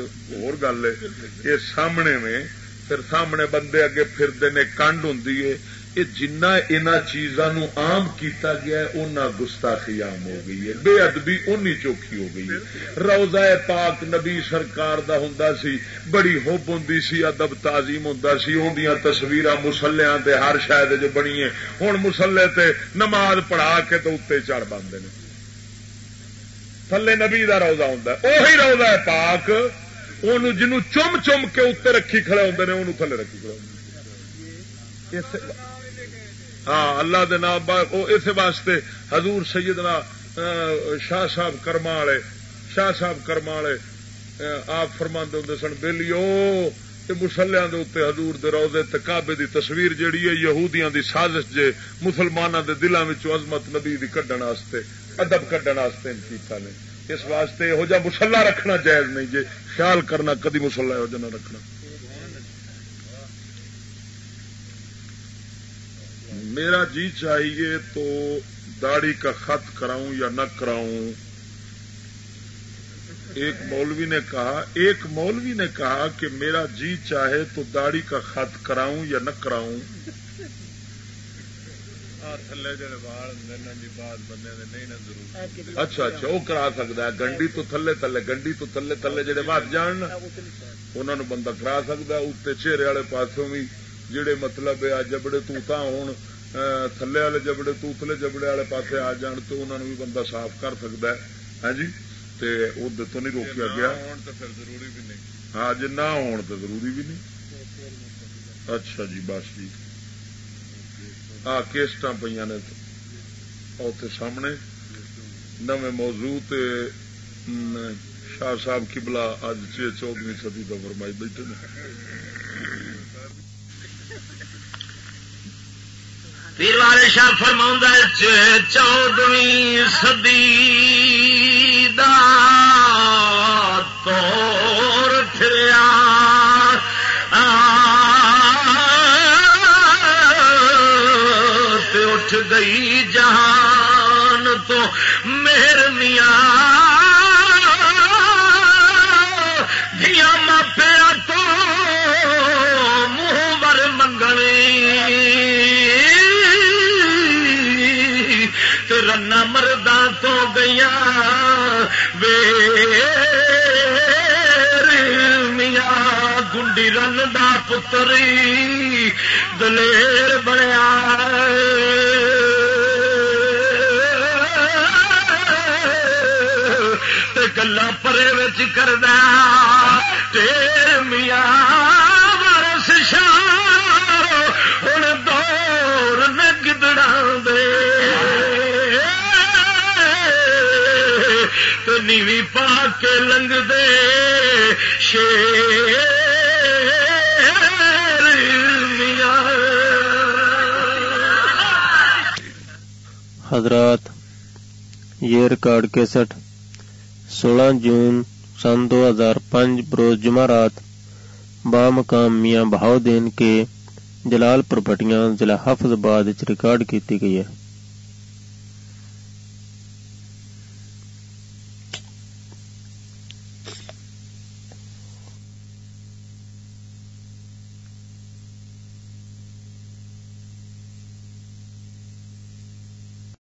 S1: گل ہے۔ یہ سامنے میں، پھر سامنے بندے اگے پھرتے نے، کنڈ ہوں جنا ان چیزوں آم کیتا گیا ہے، اُنہ گستاخی آم ہو گئی ہے۔ بے ادبی اونی چوکھی ہو گئی ہے۔ روزہ پاک نبی سرکار دا ہوں سی، بڑی ہوب ہوں سی، ادب تعظیم ہوں سی۔ اندیاں تصویر مسلیا تے ہر شاید جو بنی ہے ہوں مسلے تے نماز پڑھا کے تو اتنے چڑھ بنتے ہیں تھلے نبی دا روزہ ہوں اہی روزہ ہے پاک جنوں چم چم کے اتنے رکھی کھڑے ہوتے ہیں انہوں تھلے رکھی کھڑے ہوتے ہاں اللہ دے نام اس واسطے حضور سیدنا شاہ صاحب کرما والے شاہ صاحب کرما والے آپ فرما ہوں سن بہلیو مسلیا حضور دے روزے تکابے دی تصویر جیڑی ہے، یہودیاں دی سازش جے مسلمانوں دے دلوں عظمت نبی دی کڈن واسطے، ادب کڈن واسطے کیتا نے۔ اس واسطے یہو جہ مسلا رکھنا جائز نہیں جے، خیال کرنا کدی مسلا یہو جہ نہ رکھنا۔ میرا جی چاہیے تو داڑھی کا خط کراؤں یا نہ کراؤں؟ ایک مولوی نے کہا ایک مولوی نے کہا کہ میرا جی چاہے تو داڑھی کا خط کراؤں یا نہ کراؤں؟ اچھا اچھا وہ کرا سکتا ہے۔ گنڈی تو تھلے تھلے گنڈی تو تھلے تھلے جڑے بات جان انہوں بندہ کرا سکتا اتنے چہرے والے پاسوں بھی جڑے مطلب جبڑے توتا ہون۔ تھلے والے جبڑے توتلے جبڑے والے پاس آ جان تو انہوں بھی بندہ صاف کر سکتا ہے ہاں جی ادھر تو نہیں روکیا گیا ہاں جی نہ ہون تو ضروری بھی نہیں اچھا جی بس جی آ کیسٹ پہ نے سامنے نو موضوع شاہ صاحب کبلا اج چودویں سدی کا فرمائی بیٹھے
S4: پیر والے شاہ فرما چودویں سدی دور پھریا۔ اٹھ گئی جہان تو مہر میاں۔ مرداں تو گیا میاں گنڈی رن دا پتری دلیر بنیا۔ گلا پرے کردہ ٹیر میاں نیوی پا کے لنگ دے شیر
S5: حضرات، یہ ریکارڈ کیسٹ سولہ جون سن دو ہزار پانچ بروز جمعرات بامقام میاں بہاؤدین کے جلال پور ضلع حافظ آباد ریکارڈ کی گئی ہے۔